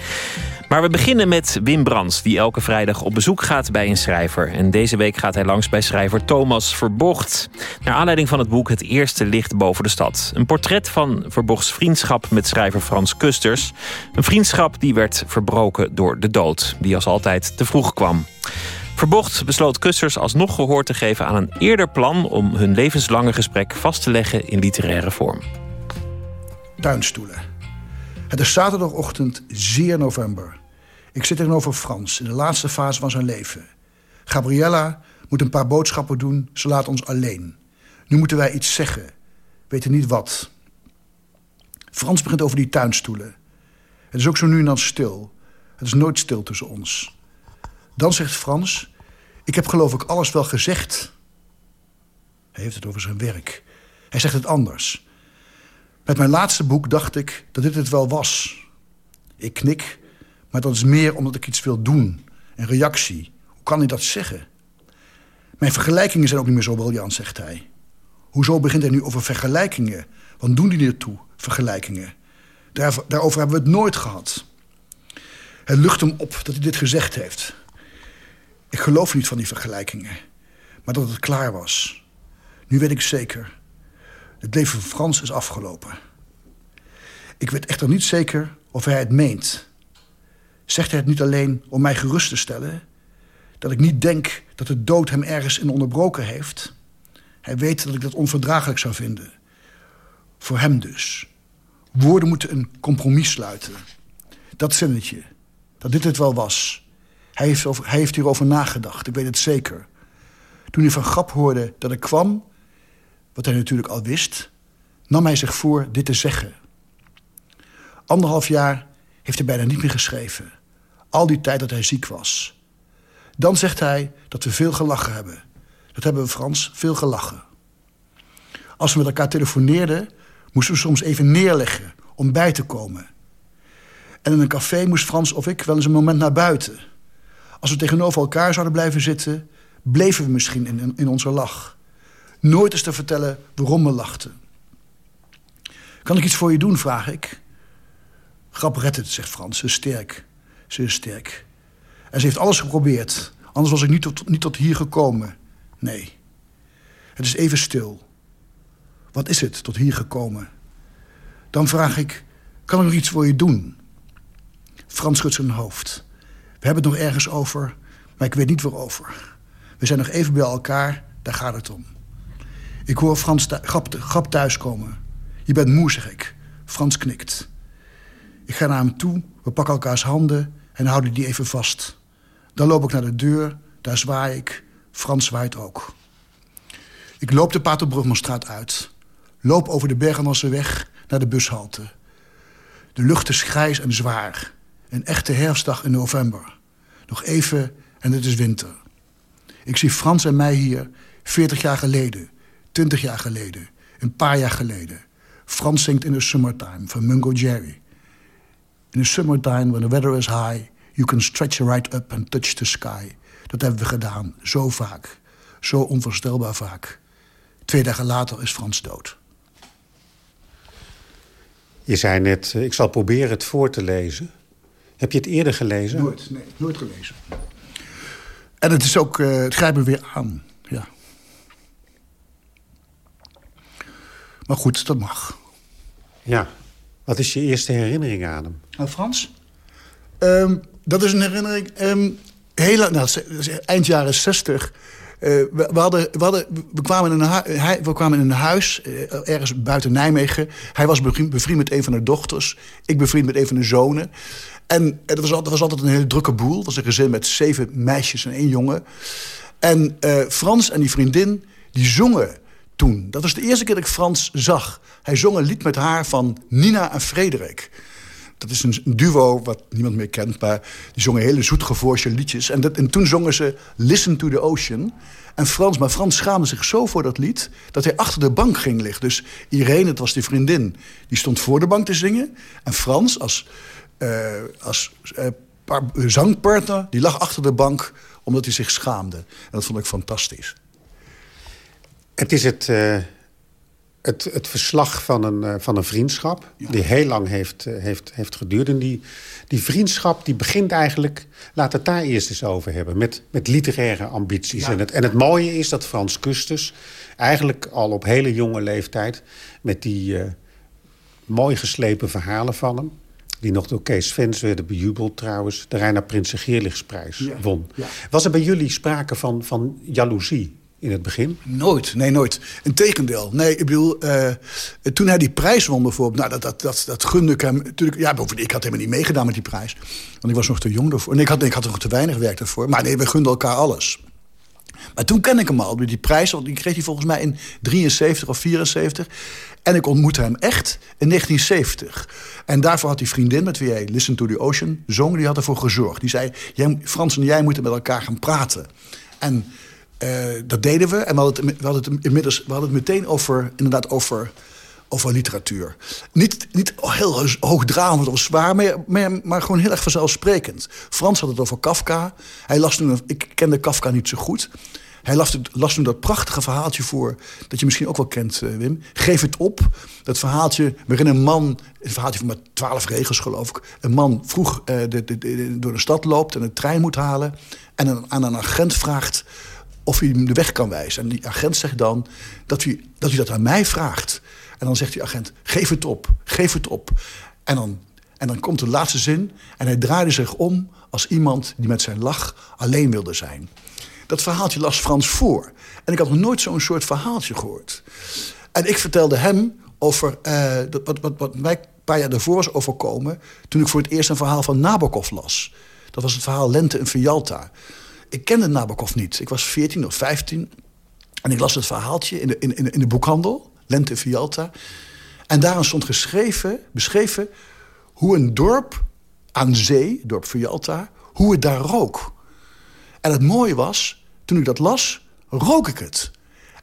Speaker 2: Maar we beginnen met Wim Brands, die elke vrijdag op bezoek gaat bij een schrijver. En deze week gaat hij langs bij schrijver Thomas Verbocht. Naar aanleiding van het boek Het Eerste Licht Boven de Stad. Een portret van Verbochts vriendschap met schrijver Frans Kusters. Een vriendschap die werd verbroken door de dood, die als altijd te vroeg kwam. Verbocht besloot Kusters alsnog gehoor te geven aan een eerder plan... om hun levenslange gesprek vast te leggen in literaire vorm.
Speaker 4: Tuinstoelen. Het is zaterdagochtend, zeer november. Ik zit tegenover Frans in de laatste fase van zijn leven. Gabriella moet een paar boodschappen doen, ze laat ons alleen. Nu moeten wij iets zeggen, weten niet wat. Frans begint over die tuinstoelen. Het is ook zo nu en dan stil. Het is nooit stil tussen ons. Dan zegt Frans... Ik heb geloof ik alles wel gezegd. Hij heeft het over zijn werk. Hij zegt het anders. Met mijn laatste boek dacht ik dat dit het wel was. Ik knik, maar dat is meer omdat ik iets wil doen. Een reactie. Hoe kan hij dat zeggen? Mijn vergelijkingen zijn ook niet meer zo briljant, zegt hij. Hoezo begint hij nu over vergelijkingen? Wat doen die ertoe, vergelijkingen? Daar, daarover hebben we het nooit gehad. Het lucht hem op dat hij dit gezegd heeft. Ik geloof niet van die vergelijkingen. Maar dat het klaar was. Nu weet ik zeker. Het leven van Frans is afgelopen. Ik weet echter niet zeker of hij het meent. Zegt hij het niet alleen om mij gerust te stellen... dat ik niet denk dat de dood hem ergens in onderbroken heeft... Hij weet dat ik dat onverdraaglijk zou vinden. Voor hem dus. Woorden moeten een compromis sluiten. Dat zinnetje, dat dit het wel was. Hij heeft, over, hij heeft hierover nagedacht, ik weet het zeker. Toen hij van Grap hoorde dat ik kwam, wat hij natuurlijk al wist... nam hij zich voor dit te zeggen. Anderhalf jaar heeft hij bijna niet meer geschreven. Al die tijd dat hij ziek was. Dan zegt hij dat we veel gelachen hebben... Dat hebben we Frans veel gelachen. Als we met elkaar telefoneerden, moesten we soms even neerleggen om bij te komen. En in een café moest Frans of ik wel eens een moment naar buiten. Als we tegenover elkaar zouden blijven zitten, bleven we misschien in, in onze lach. Nooit eens te vertellen waarom we lachten. Kan ik iets voor je doen, vraag ik. Grap het, zegt Frans. Is sterk. Ze is sterk. En ze heeft alles geprobeerd. Anders was ik niet tot, niet tot hier gekomen. Nee. Het is even stil. Wat is het tot hier gekomen? Dan vraag ik, kan ik nog iets voor je doen? Frans schudt zijn hoofd. We hebben het nog ergens over, maar ik weet niet waarover. We zijn nog even bij elkaar, daar gaat het om. Ik hoor Frans grap, grap thuiskomen. Je bent moe, zeg ik. Frans knikt. Ik ga naar hem toe, we pakken elkaars handen en houden die even vast. Dan loop ik naar de deur, daar zwaai ik. Frans zwaait ook. Ik loop de Paterbrugmanstraat uit. Loop over de Bergenwasseweg naar de bushalte. De lucht is grijs en zwaar. Een echte herfstdag in november. Nog even en het is winter. Ik zie Frans en mij hier 40 jaar geleden, 20 jaar geleden, een paar jaar geleden. Frans zingt in the summertime van Mungo Jerry. In the summertime when the weather is high, you can stretch right up and touch the sky. Dat hebben we gedaan, zo vaak. Zo onvoorstelbaar vaak. Twee dagen later is Frans dood.
Speaker 3: Je zei net, eh, ik zal proberen het voor te lezen. Heb je het eerder gelezen?
Speaker 4: Nooit, nee, nooit gelezen. En het is ook, uh, het grijpt me weer aan, ja. Maar goed, dat mag.
Speaker 3: Ja. Wat is je eerste herinnering aan hem?
Speaker 4: Aan Frans? Um, dat is een herinnering... Um, heel, nou, eind jaren zestig. Uh, we, hadden, we, kwamen in een huis, uh, ergens buiten Nijmegen. Hij was bevriend, met een van de dochters. Ik bevriend met een van de zonen. En het was, dat was altijd een hele drukke boel. Het was een gezin met zeven meisjes en één jongen. En uh, Frans en die vriendin, die zongen toen. Dat was de eerste keer dat ik Frans zag. Hij zong een lied met haar van Nina en Frederik. Dat is een duo wat niemand meer kent, maar die zongen hele zoetgevoerde liedjes. En, en toen zongen ze Listen to the Ocean. En Frans, maar Frans schaamde zich zo voor dat lied... dat hij achter de bank ging liggen. Dus Irene, het was die vriendin, die stond voor de bank te zingen. En Frans, als, uh, als uh, zangpartner, die lag achter de bank... omdat hij zich schaamde. En dat vond ik fantastisch.
Speaker 3: Het is het... Uh het, het verslag van een, uh, van een vriendschap... Ja. die heel lang heeft, uh, heeft, heeft geduurd. En die, die vriendschap die begint eigenlijk... laat het daar eerst eens over hebben. Met, met literaire ambities. Ja. En, het, en het mooie is dat Frans Kustus... eigenlijk al op hele jonge leeftijd... met die uh, mooi geslepen verhalen van hem... die nog door Kees Vens werden bejubeld trouwens... de Reina Prinsen Geerlichtsprijs ja. won. Was er bij jullie sprake van, van jaloezie in het begin?
Speaker 4: Nooit, nee, nooit. Integendeel. Nee, ik bedoel, uh, toen hij die prijs won bijvoorbeeld... nou, dat, dat, dat, dat gunde ik hem natuurlijk... Ja, bovendien, ik had helemaal niet meegedaan met die prijs. Want ik was nog te jong daarvoor. En ik had, ik had nog te weinig werk daarvoor. Maar nee, we gunden elkaar alles. Maar toen ken ik hem al, die prijs, want die kreeg hij volgens mij in 73 of 74. En ik ontmoette hem echt in 1970. En daarvoor had die vriendin met wie hij Listen to the Ocean zong... die had ervoor gezorgd. Die zei, jij, Frans en jij moeten met elkaar gaan praten. En eh, dat deden we. En we hadden het, we hadden het inmiddels we hadden het meteen over, inderdaad over, over literatuur. Niet, niet heel hoogdravend of zwaar, maar, maar, gewoon heel erg vanzelfsprekend. Frans had het over Kafka. Hij las toen, ik kende Kafka niet zo goed. Hij las, las toen dat prachtige verhaaltje voor... dat je misschien ook wel kent, uh, Wim. Geef het op. Dat verhaaltje waarin een man... een verhaaltje van maar twaalf regels, geloof ik... een man vroeg de, door de stad loopt en een trein moet halen... en aan een agent vraagt of hij hem de weg kan wijzen. En die agent zegt dan dat u dat, u aan mij vraagt. En dan zegt die agent, geef het op, geef het op. En dan, en dan komt de laatste zin en hij draaide zich om... als iemand die met zijn lach alleen wilde zijn. Dat verhaaltje las Frans voor. En ik had nog nooit zo'n soort verhaaltje gehoord. En ik vertelde hem over uh, wat, wat, wat mij een paar jaar daarvoor was overkomen... toen ik voor het eerst een verhaal van Nabokov las. Dat was het verhaal Lente in Vialta. Ik kende Nabokov niet. Ik was 14 of 15. En ik las het verhaaltje in de, in, in, de boekhandel, Lente Vialta. En daarin stond geschreven, beschreven hoe een dorp aan zee, dorp Vialta, hoe het daar rook. En het mooie was, toen ik dat las, rook ik het.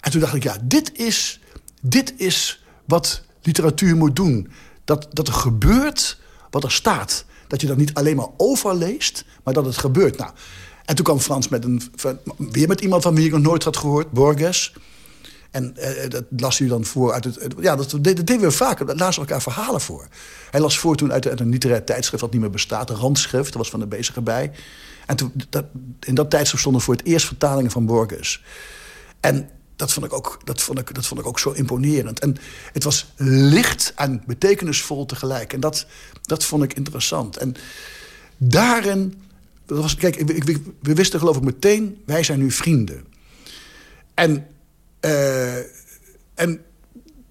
Speaker 4: En toen dacht ik, ja, dit is, dit is wat literatuur moet doen. Dat, dat er gebeurt wat er staat. Dat je dat niet alleen maar overleest, maar dat het gebeurt. Nou, en toen kwam Frans met een, weer met iemand van wie ik nog nooit had gehoord, Borges. En uh, dat las hij dan voor uit het... Ja, dat, deden we vaak. Daar lazen elkaar verhalen voor. Hij las voor toen uit, uit een literair tijdschrift... dat niet meer bestaat, een randschrift. Dat was van de bezige bij. En toen, dat, in dat tijdschrift stonden voor het eerst vertalingen van Borges. En dat vond, ik ook, dat, vond ik, dat vond ik ook zo imponerend. En het was licht en betekenisvol tegelijk. En dat, dat vond ik interessant. En daarin... Dat was, kijk, we, we wisten geloof ik meteen... wij zijn nu vrienden. En, uh, en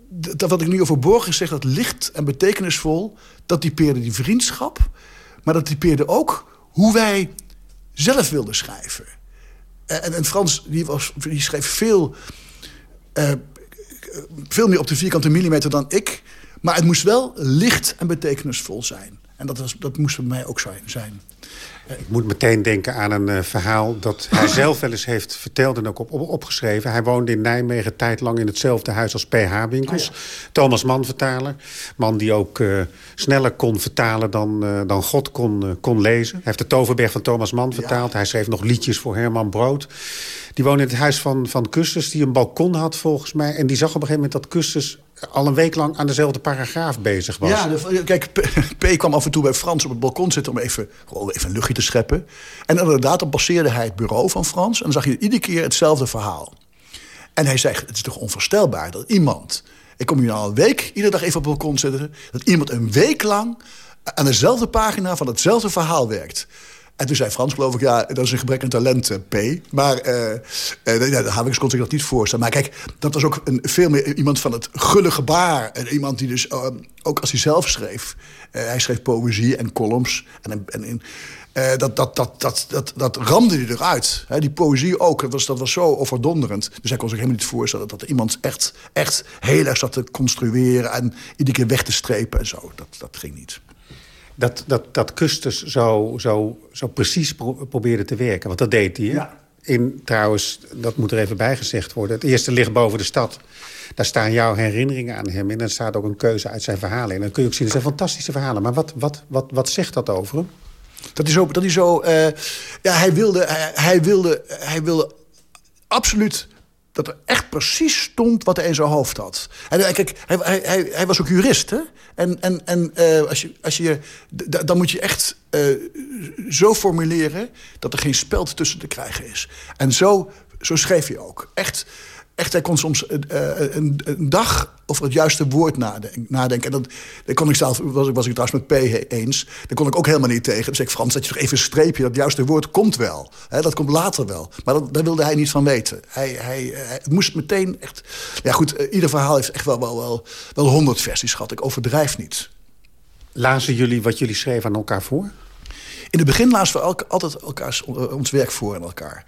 Speaker 4: dat wat ik nu over Borges zeg... dat licht en betekenisvol... dat typeerde die vriendschap... maar dat typeerde ook hoe wij zelf wilde schrijven. En, en Frans die was, die schreef veel, uh, veel meer op de vierkante millimeter dan ik. Maar het moest wel licht en betekenisvol zijn. En dat, was, dat moest bij mij ook zijn.
Speaker 3: Ik moet meteen denken aan een uh, verhaal dat hij *laughs* zelf wel eens heeft verteld en ook op, op, opgeschreven. Hij woonde in Nijmegen tijdlang in hetzelfde huis als P.H. Winkels. Oh Thomas Mann vertaler. Man die ook uh, sneller kon vertalen dan, uh, dan God kon, kon lezen. Hij heeft de Toverberg van Thomas Mann vertaald. Ja. Hij schreef nog liedjes voor Herman Brood. Die woonde in het huis van, van Custus, die een balkon had volgens mij. En die zag op een gegeven moment dat Custus al een week lang aan dezelfde paragraaf bezig was.
Speaker 4: Ja, kijk, P, kwam af en toe bij Frans op het balkon zitten... om even, gewoon even een luchtje te scheppen. En inderdaad, dan passeerde hij het bureau van Frans... en dan zag je iedere keer hetzelfde verhaal. En hij zei, het is toch onvoorstelbaar dat iemand... ik kom hier al een week iedere dag even op het balkon zitten... dat iemand een week lang aan dezelfde pagina van hetzelfde verhaal werkt... En toen zei Frans, geloof ik, ja, dat is een gebrek aan talent, P. Maar uh, uh, Havings kon zich dat niet voorstellen. Maar kijk, dat was ook een, veel meer iemand van het gulle gebaar. En iemand die dus, uh, ook als hij zelf schreef... hij schreef poëzie en columns. En, en, dat, dat, dat, dat, dat, dat ramde hij eruit. Die poëzie ook, dat was, dat was zo overdonderend. Dus hij kon zich helemaal niet voorstellen... dat iemand echt, echt heel erg zat te construeren... en iedere keer weg te strepen en zo. Dat, dat ging niet
Speaker 3: dat, dat, dat zo, zo, zo precies pro probeerde te werken. Want dat deed hij. Ja. In, trouwens, dat moet er even bijgezegd worden. Het eerste ligt boven de stad. Daar staan jouw herinneringen aan hem. En er staat ook een keuze uit zijn verhalen in. En dan kun je ook zien, dat zijn fantastische verhalen. Maar wat, wat, wat, wat zegt dat over hem?
Speaker 4: Dat is zo... Dat is zo uh, ja, hij wilde, hij, hij, wilde, hij wilde absoluut dat er echt precies stond wat hij in zijn hoofd had. En eh, kijk, hij, hij, hij was ook jurist, hè? En, en, en uh, als je, als je, dan moet je echt uh, zo formuleren... dat er geen speld tussen te krijgen is. En zo, zo schreef hij ook. Echt echt, hij kon soms uh, een, een, dag over het juiste woord nadenken. nadenken. En dat, dat kon ik zelf, was, was ik trouwens met P eens. Daar kon ik ook helemaal niet tegen. Dus ik, Frans, dat je toch even een streepje, dat juiste woord komt wel. Dat komt later wel. Maar dat, daar wilde hij niet van weten. Hij, hij, hij moest meteen echt... Ja goed, ieder verhaal heeft echt wel wel, wel, wel honderd versies gehad. Ik overdrijf niet.
Speaker 3: Lazen jullie wat jullie schreven aan elkaar voor?
Speaker 4: In het begin lazen we elk, altijd elkaars, ons werk voor aan elkaar.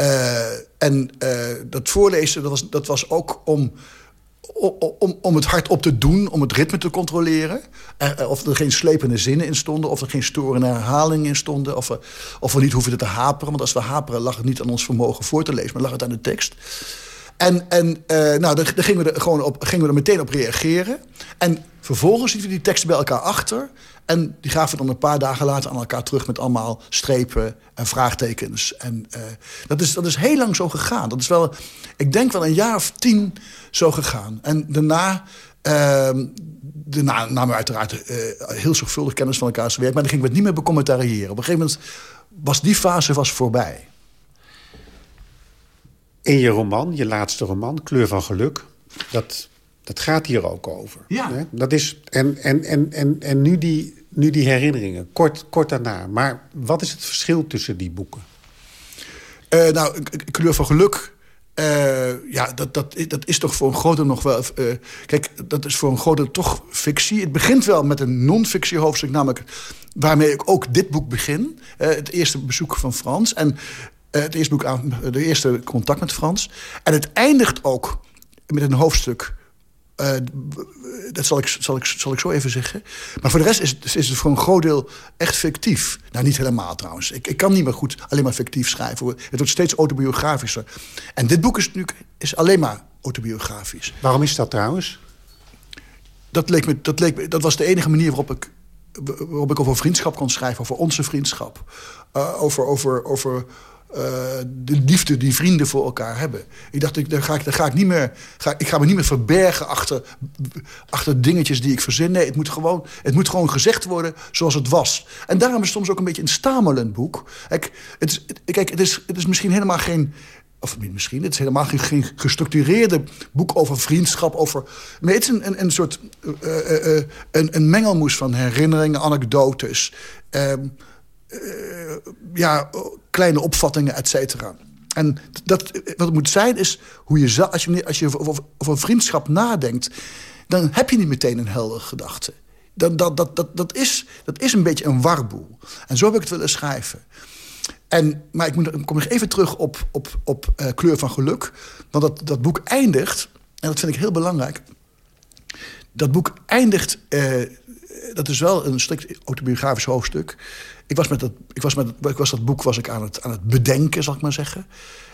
Speaker 4: Uh, en uh, dat voorlezen, dat was, dat was ook om om, om het hard op te doen, om het ritme te controleren. Uh, of er geen slepende zinnen in stonden, of er geen storende herhalingen in stonden. Of, we, of we niet hoeven te haperen, want als we haperen lag het niet aan ons vermogen voor te lezen, maar lag het aan de tekst. En, en nou, daar, gingen, we er gewoon op, gingen we er meteen op reageren. En vervolgens zitten we die teksten bij elkaar achter. En die gaven dan een paar dagen later aan elkaar terug met allemaal strepen en vraagtekens. En uh, dat, is, dat is heel lang zo gegaan. Dat is wel, ik denk wel een jaar of tien zo gegaan. En daarna, uh, daarna namen uiteraard uh, heel zorgvuldig kennis van elkaars werk. Maar dan gingen we het niet meer becommentariëren. Op een gegeven moment was die fase was voorbij.
Speaker 3: In je roman, je laatste roman, Kleur van Geluk... dat dat gaat hier ook over.
Speaker 4: Ja.
Speaker 3: Hè? Dat is, en en, en, en, en nu, die, nu die herinneringen, kort, kort daarna. Maar wat is het verschil tussen die boeken?
Speaker 4: Uh, nou, Kleur van Geluk... Uh, ja, dat, dat, dat is toch voor een grote nog wel... Uh, kijk, dat is voor een grote toch fictie. Het begint wel met een non-fictie hoofdstuk, namelijk... waarmee ik ook dit boek begin. het eerste bezoek van Frans. En het eerste boek aan, de eerste contact met Frans. En het eindigt ook met een hoofdstuk uh, dat zal ik, zal, ik, zal ik zo even zeggen. Maar voor de rest is, is het voor een groot deel echt fictief. Nou, niet helemaal trouwens. Ik, ik kan niet meer goed alleen maar fictief schrijven. Het wordt steeds autobiografischer. En dit boek is, nu, is alleen maar autobiografisch.
Speaker 3: Waarom is dat trouwens?
Speaker 4: Dat, leek me, dat, leek me, dat was de enige manier waarop ik, waarop ik over vriendschap kon schrijven. Over onze vriendschap. Uh, over, over, over uh, de liefde die vrienden voor elkaar hebben. Ik dacht, ik, daar, ga ik, daar ga ik niet meer. Ga, ik ga me niet meer verbergen achter, achter dingetjes die ik verzin. Nee, het moet, gewoon, het moet gewoon gezegd worden zoals het was. En daarom is het soms ook een beetje een stamelend boek. Kijk, het is, kijk, het is, het is misschien helemaal geen of misschien, het is helemaal geen, gestructureerde boek over vriendschap. Over, nee, het is een, een, een soort uh, uh, een, een mengelmoes van herinneringen, anekdotes. Ehm, ja, kleine opvattingen, et cetera. En dat, wat het moet zijn is, hoe je, als je, als je over, een vriendschap nadenkt... dan heb je niet meteen een heldere gedachte. Dat, dat, dat, dat, dat, is, dat is een beetje een warboel. En zo heb ik het willen schrijven. En, maar ik, moet, ik kom nog even terug op, op, op uh, Kleur van Geluk. Want dat, dat boek eindigt, en dat vind ik heel belangrijk... dat boek eindigt... Uh, dat is wel een strikt autobiografisch hoofdstuk ik was, met dat, ik was, met, ik was dat boek was ik aan, het, aan het bedenken, zal ik maar zeggen.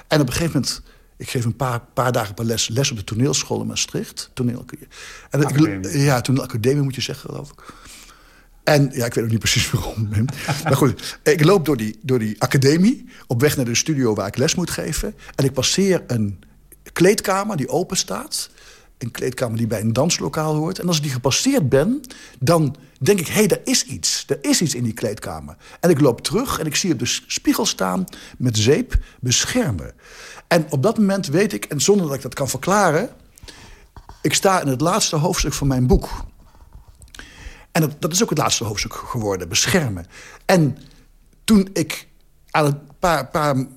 Speaker 4: En op een gegeven moment... Ik geef een paar, paar dagen per les, les op de toneelschool in Maastricht. Toneel, en ik, ja, toneelacademie moet je zeggen, geloof ik. En ja, ik weet ook niet precies *laughs* waarom. maar goed, ik loop door die, door die academie... op weg naar de studio waar ik les moet geven. En ik passeer een kleedkamer die open staat een kleedkamer die bij een danslokaal hoort. En als ik die gepasseerd ben, dan denk ik... hé, hey, er is iets. Er is iets in die kleedkamer. En ik loop terug en ik zie op de spiegel staan... met zeep beschermen. En op dat moment weet ik, en zonder dat ik dat kan verklaren... ik sta in het laatste hoofdstuk van mijn boek. En dat, is ook het laatste hoofdstuk geworden, beschermen. En toen ik een paar,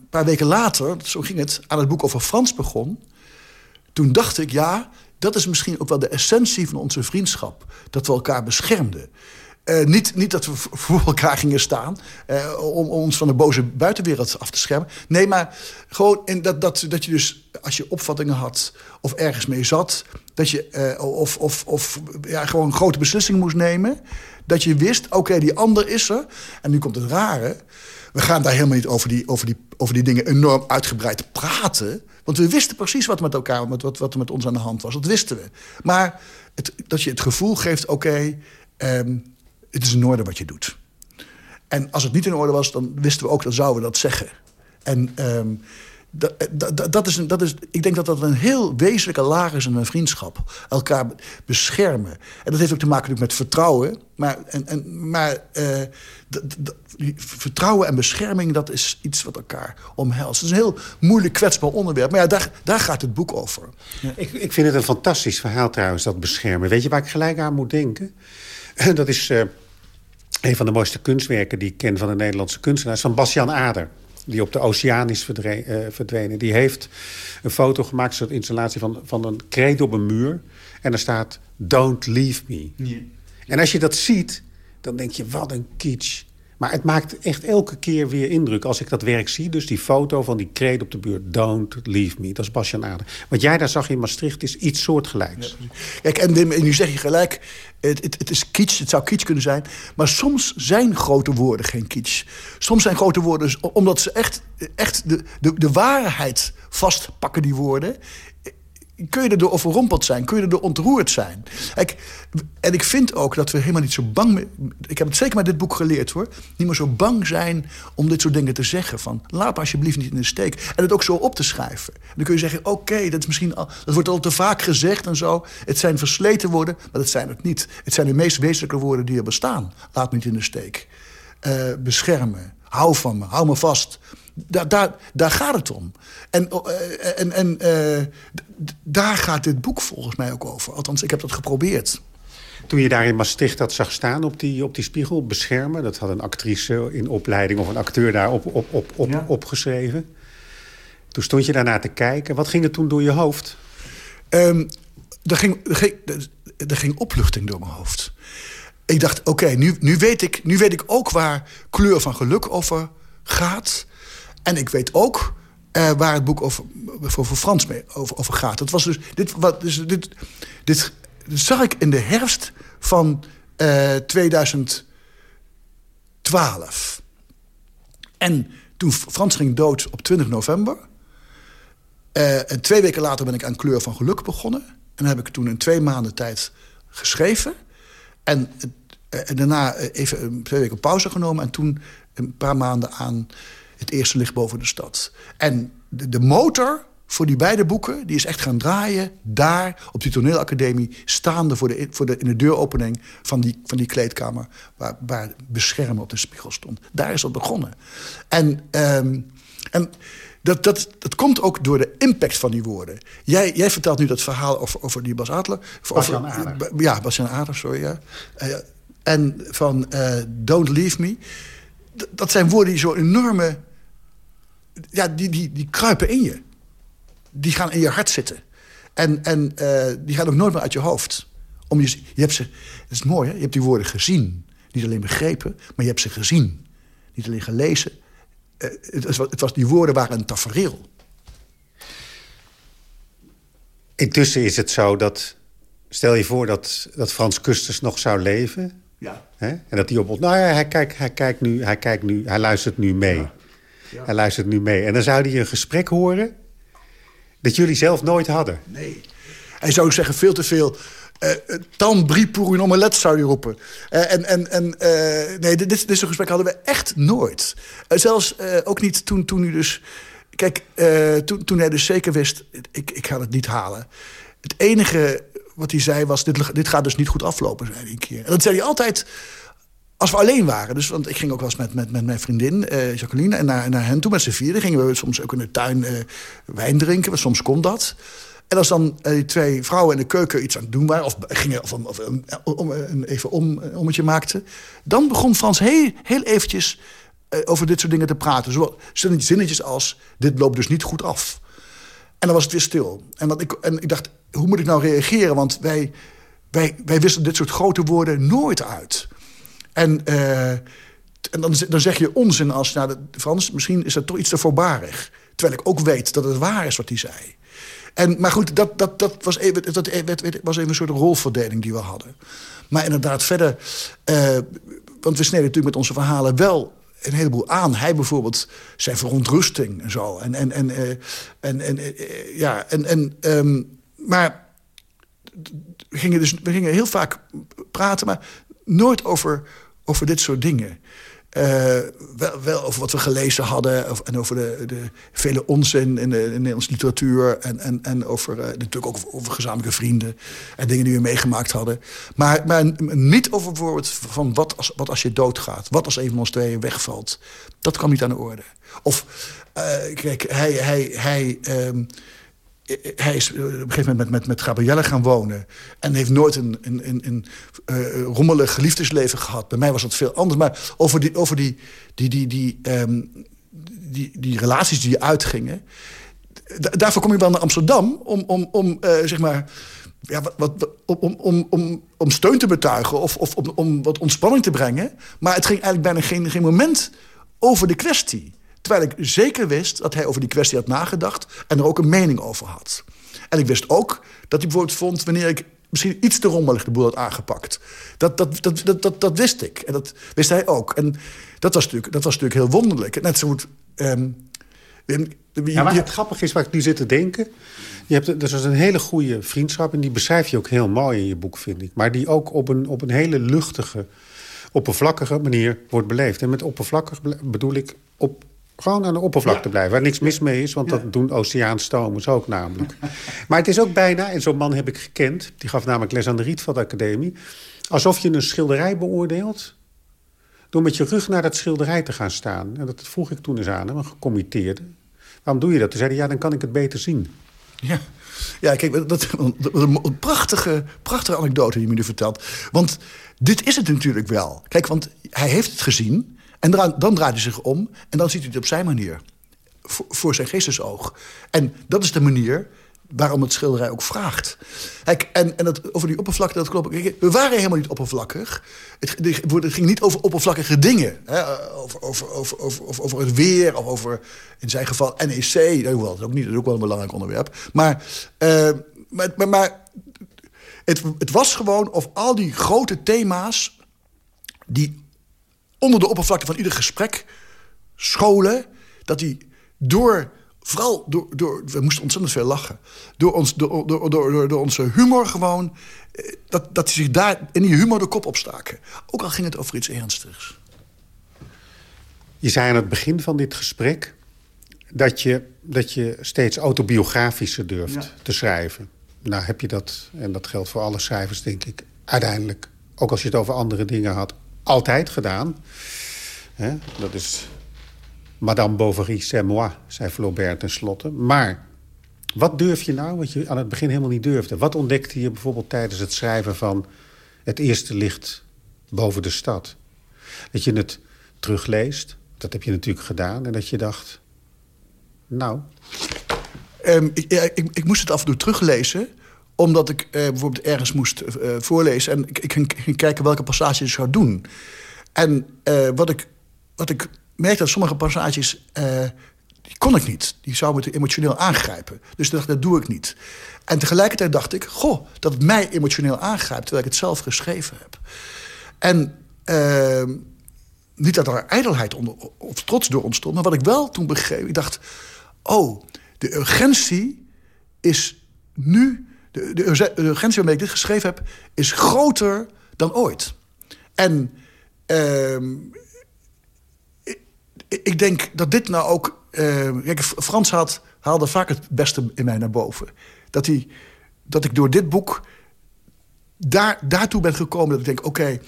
Speaker 4: paar weken later, zo ging het... aan het boek over Frans begon... toen dacht ik, ja, dat is misschien ook wel de essentie van onze vriendschap. Dat we elkaar beschermden. Uh, niet, niet dat we voor elkaar gingen staan uh, om, ons van de boze buitenwereld af te schermen. Nee, maar gewoon in dat, dat, dat je dus, als je opvattingen had of ergens mee zat, dat je uh, of, of, of ja, gewoon grote beslissingen moest nemen, dat je wist, oké, die ander is er. En nu komt het rare. We gaan daar helemaal niet over die, over die, over die dingen enorm uitgebreid praten. Want we wisten precies wat met elkaar, wat, wat, er met ons aan de hand was. Dat wisten we. Maar het, dat je het gevoel geeft, oké, um, het is in orde wat je doet. En als het niet in orde was, dan wisten we ook, dan zouden we dat zeggen. En um, dat, is, dat is, ik denk dat dat een heel wezenlijke laag is in een vriendschap. Elkaar beschermen. En dat heeft ook te maken met vertrouwen. Maar, en, en, maar uh, vertrouwen en bescherming, dat is iets wat elkaar omhelst. Het is een heel moeilijk, kwetsbaar onderwerp. Maar ja, daar, daar gaat het boek over.
Speaker 3: Ik, ik vind het een fantastisch verhaal trouwens, dat beschermen. Weet je waar ik gelijk aan moet denken? *laughs* Dat is uh, een van de mooiste kunstwerken die ik ken van de Nederlandse kunstenaars. Van Bastiaan Ader die op de oceaan is uh, verdwenen. Die heeft een foto gemaakt, een soort installatie van, van een kreet op een muur. En er staat, don't leave me. En als je dat ziet, dan denk je, wat een kitsch. Maar het maakt echt elke keer weer indruk als ik dat werk zie. Dus die foto van die kreet op de buurt. Don't leave me. Dat is Bastiaan Ader. Wat jij daar zag in Maastricht is iets soortgelijks.
Speaker 4: Kijk, en nu zeg je gelijk, het, het, het is kitsch, het zou kitsch kunnen zijn. Maar soms zijn grote woorden geen kitsch. Soms zijn grote woorden, dus omdat ze echt, echt de, de, de waarheid vastpakken, die woorden kun je er door overrompeld zijn, kun je er door ontroerd zijn. Kijk, en ik vind ook dat we helemaal niet zo bang... ik heb het zeker met dit boek geleerd, hoor. Niet meer zo bang zijn om dit soort dingen te zeggen. Van, laat me alsjeblieft niet in de steek. En het ook zo op te schrijven. En dan kun je zeggen, oké, dat is misschien al, dat wordt al te vaak gezegd en zo. Het zijn versleten woorden, maar dat zijn het niet. Het zijn de meest wezenlijke woorden die er bestaan. Laat me niet in de steek. Uh, beschermen. Hou van me. Hou me vast. Daar, daar, daar gaat het om. En, uh, en, en uh, daar gaat dit boek volgens mij ook over. Althans, ik heb dat geprobeerd.
Speaker 3: Toen je daar in Maastricht dat zag staan op die, op die spiegel, beschermen... dat had een actrice in opleiding of een acteur daar op, op, op, op, ja. opgeschreven. Toen stond je daarna te kijken. Wat ging er toen door je hoofd?
Speaker 4: Um, er, ging, er, ging, er ging opluchting door mijn hoofd. Ik dacht, oké, okay, nu, nu, weet ik, nu weet ik ook waar kleur van geluk over gaat. En ik weet ook uh, waar het boek over, voor, Frans mee over, over gaat. Dat was dus, dit, wat, dus dit, dit, zag ik in de herfst van uh, 2012. En toen Frans ging dood op 20 november... Uh, en twee weken later ben ik aan Kleur van Geluk begonnen. En heb ik toen in twee maanden tijd geschreven. En, en daarna even twee weken pauze genomen. En toen een paar maanden aan het eerste ligt boven de stad. En de, de motor voor die beide boeken, die is echt gaan draaien... daar op die toneelacademie, staande voor de, voor de, in de deuropening van die, van die kleedkamer... Waar, waar beschermen op de spiegel stond. Daar is dat begonnen. En, um, en dat, dat, dat komt ook door de impact van die woorden. Jij, jij vertelt nu dat verhaal over, over die Bas Adler.
Speaker 3: Bastiaan Ader.
Speaker 4: Ja, Bastiaan Ader, sorry. Ja. Uh, en van uh, Don't Leave Me. Dat zijn woorden die zo enorme ja, die, die, die kruipen in je. Die gaan in je hart zitten. En, en uh, die gaan ook nooit meer uit je hoofd. Om je, je hebt ze, dat is mooi, hè? je hebt die woorden gezien. Niet alleen begrepen, maar je hebt ze gezien. Niet alleen gelezen. Uh, het, was, het was, die woorden waren een tafereel.
Speaker 3: Intussen is het zo dat... Stel je voor dat, dat Frans Kusters nog zou leven. Hè? En dat hij op... Nou ja, hij kijkt, hij kijkt nu, hij kijkt nu, hij luistert nu mee. Ja. Ja. Hij luistert nu mee. En dan zou hij een gesprek horen dat jullie zelf nooit hadden.
Speaker 4: Nee. Hij zou zeggen veel te veel... Uh, tan brie pour une omelette, zou hij roepen. Uh, en en, en uh, nee, dit, dit, dit soort gesprek hadden we echt nooit. zelfs ook niet toen, toen u dus... Kijk, toen, toen hij dus zeker wist, ik, ik ga het niet halen. Het enige wat hij zei was, dit, dit gaat dus niet goed aflopen, zei hij een keer. En dat zei hij altijd als we alleen waren. Dus, want ik ging ook wel eens met, met, met mijn vriendin uh, Jacqueline en naar, naar hen toe met z'n vieren. Gingen we soms ook in de tuin uh, wijn drinken, soms kon dat. En als dan uh, die twee vrouwen in de keuken iets aan het doen waren... of, gingen, of, of even om, ommetje maakten... dan begon Frans heel, heel eventjes over dit soort dingen te praten. Zo zinnetjes als, dit loopt dus niet goed af. En dan was het weer stil. En, ik, en ik dacht, hoe moet ik nou reageren? Want wij, wij, wij wisten dit soort grote woorden nooit uit... En, uh, en dan, dan zeg je onzin als... Nou, Frans, misschien is dat toch iets te voorbarig. Terwijl ik ook weet dat het waar is wat hij zei. En, maar goed, dat, dat, dat, was even, dat was even een soort rolverdeling die we hadden. Maar inderdaad, verder... Uh, want we sneden natuurlijk met onze verhalen wel een heleboel aan. Hij bijvoorbeeld zijn verontrusting en zo. En, en, en, uh, en, en ja, en, en, um, maar we gingen, dus, we gingen heel vaak praten, maar nooit over, over dit soort dingen. Uh, wel, wel, over wat we gelezen hadden. Of, en over de, de vele onzin in de, Nederlandse literatuur. En, en, en over, uh, natuurlijk ook over, gezamenlijke vrienden. En dingen die we meegemaakt hadden. Maar, maar niet over bijvoorbeeld van wat als, wat als je doodgaat. Wat als een van ons tweeën wegvalt. Dat kwam niet aan de orde. Of, uh, kijk, hij... hij, hij um, hij is op een gegeven moment met, met, met Gabrielle gaan wonen. En heeft nooit een, een, een, een uh, rommelig liefdesleven gehad. Bij mij was dat veel anders. Maar over die, over die, die, die, die, um, die, die relaties die uitgingen... daarvoor kom je wel naar Amsterdam om, om, om uh, zeg maar, ja, wat, wat, om, om, om, om steun te betuigen of, of om, om wat ontspanning te brengen. Maar het ging eigenlijk bijna geen, geen moment over de kwestie. Terwijl ik zeker wist dat hij over die kwestie had nagedacht... en er ook een mening over had. En ik wist ook dat hij bijvoorbeeld vond... wanneer ik misschien iets te rommelig de boel had aangepakt. Dat, dat, dat, dat, dat, dat wist ik. En dat wist hij ook. En dat was natuurlijk, dat was natuurlijk heel wonderlijk. Net zo goed... Um,
Speaker 3: ja, maar het grappige is waar ik nu zit te denken... Je hebt, dus een hele goede vriendschap en die beschrijf je ook heel mooi in je boek, vind ik. Maar die ook op een, op een hele luchtige, oppervlakkige manier wordt beleefd. En met oppervlakkig bedoel ik op gewoon aan de oppervlakte blijven, waar niks mis mee is. Want dat doen oceaanstomers ook namelijk. *laughs* maar het is ook bijna, en zo'n man heb ik gekend... die gaf namelijk les aan de Rietveld Academie... alsof je een schilderij beoordeelt... door met je rug naar dat schilderij te gaan staan. En dat vroeg ik toen eens aan hem, een gecommitteerde. Waarom doe je dat? Toen zei hij, ja, dan kan ik het beter zien.
Speaker 4: Ja. Ja, kijk, dat, een prachtige, prachtige anekdote die je me nu vertelt. Want dit is het natuurlijk wel. Kijk, want hij heeft het gezien. En dan, dan draait hij zich om. En dan ziet hij het op zijn manier. Voor, zijn geestesoog. En dat is de manier waarom het schilderij ook vraagt. Kijk, en, en dat, over die oppervlakte, dat klopt. We waren helemaal niet oppervlakkig. Het, ging niet over oppervlakkige dingen. Hè? Over, over, over, over, over het weer, of over, in zijn geval, NEC. Dat is ook, niet, dat is ook wel een belangrijk onderwerp. Maar, uh, maar, maar, maar het, het was gewoon of al die grote thema's... die onder de oppervlakte van ieder gesprek scholen... dat die door Vooral door, door, we moesten ontzettend veel lachen. Door, ons, door, door, door, door onze humor gewoon. Eh, dat, dat die zich daar in die humor de kop opstaken. Ook al ging het over iets ernstigs.
Speaker 3: Je zei aan het begin van dit gesprek... dat je, dat je steeds autobiografischer durft te schrijven. Nou heb je dat, en dat geldt voor alle schrijvers denk ik... uiteindelijk, ook als je het over andere dingen had... altijd gedaan. dat is Madame Bovary, c'est moi, zei Flaubert tenslotte. Maar wat durf je nou, wat je aan het begin helemaal niet durfde? Wat ontdekte je bijvoorbeeld tijdens het schrijven van... het eerste licht boven de stad? Dat je het terugleest, dat heb je natuurlijk gedaan... en dat je dacht, nou...
Speaker 4: Um, ik, ik, ik, moest het af en toe teruglezen omdat ik uh, bijvoorbeeld ergens moest uh, voorlezen... en ik, ik ging, kijken welke passages ik zou doen. En uh, wat, ik, wat ik merkte dat sommige passages... Die kon ik niet. Die zou me emotioneel aangrijpen. Dus dacht dat doe ik niet. En tegelijkertijd dacht ik... goh, dat het mij emotioneel aangrijpt... terwijl ik het zelf geschreven heb. En uh, niet dat er ijdelheid onder, of trots door ontstond... maar wat ik wel toen begreep... ik dacht, oh, de urgentie is nu... De, de urgentie waarmee ik dit geschreven heb... is groter dan ooit. En... Uh, ik denk dat dit nou ook... Uh, kijk, Frans had, haalde vaak het beste in mij naar boven. Dat, hij, dat ik door dit boek daar, daartoe ben gekomen dat ik denk... oké,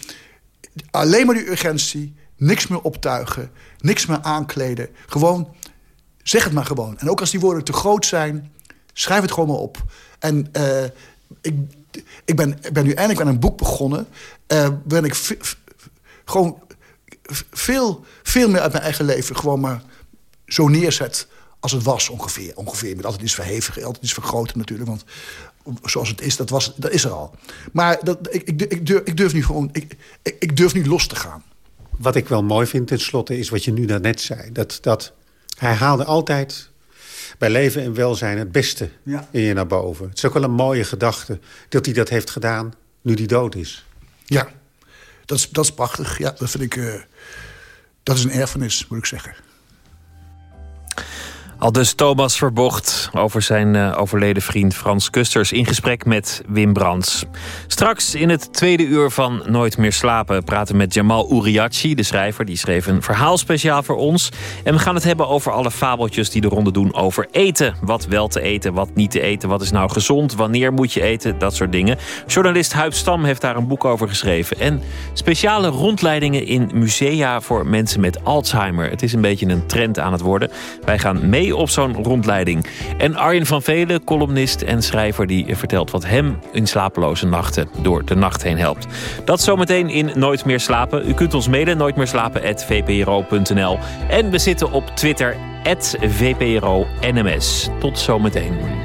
Speaker 4: alleen maar die urgentie, niks meer optuigen... niks meer aankleden, gewoon... zeg het maar gewoon. En ook als die woorden te groot zijn, schrijf het gewoon maar op. En uh, ik, ik, ben, ik ben nu eindelijk aan een boek begonnen... Uh, waarin ik gewoon veel, veel meer uit mijn eigen leven gewoon maar zo neerzet als het was ongeveer. Ongeveer met altijd iets verhevigen, altijd iets vergroten natuurlijk. Want zoals het is, dat, was, dat is er al. Maar dat, ik, ik, ik, durf, ik durf niet gewoon, ik, ik, durf niet los te gaan.
Speaker 3: Wat ik wel mooi vind tenslotte is wat je nu net zei. Dat, dat hij haalde altijd bij leven en welzijn het beste in je naar boven. Het is ook wel een mooie gedachte dat hij dat heeft gedaan nu hij dood is.
Speaker 4: Ja, dat is, dat is prachtig. Ja, dat vind ik... Uh, dat is een erfenis, moet ik zeggen.
Speaker 2: Al dus Thomas Verbocht over zijn uh, overleden vriend Frans Kusters in gesprek met Wim Brands. Straks in het tweede uur van Nooit meer slapen praten met Jamal Uriachi, de schrijver. Die schreef een verhaal speciaal voor ons. En we gaan het hebben over alle fabeltjes die de ronde doen over eten. Wat wel te eten, wat niet te eten, wat is nou gezond, wanneer moet je eten, dat soort dingen. Journalist Huib Stam heeft daar een boek over geschreven. En speciale rondleidingen in musea voor mensen met Alzheimer. Het is een beetje een trend aan het worden. Wij gaan op zo'n rondleiding. En Arjen van Velen, columnist en schrijver... die vertelt wat hem in slapeloze nachten door de nacht heen helpt. Dat zometeen in Nooit meer slapen. U kunt ons mailen, nooitmeerslapen.vpro.nl. En we zitten op Twitter, VPRO-NMS. Tot zometeen.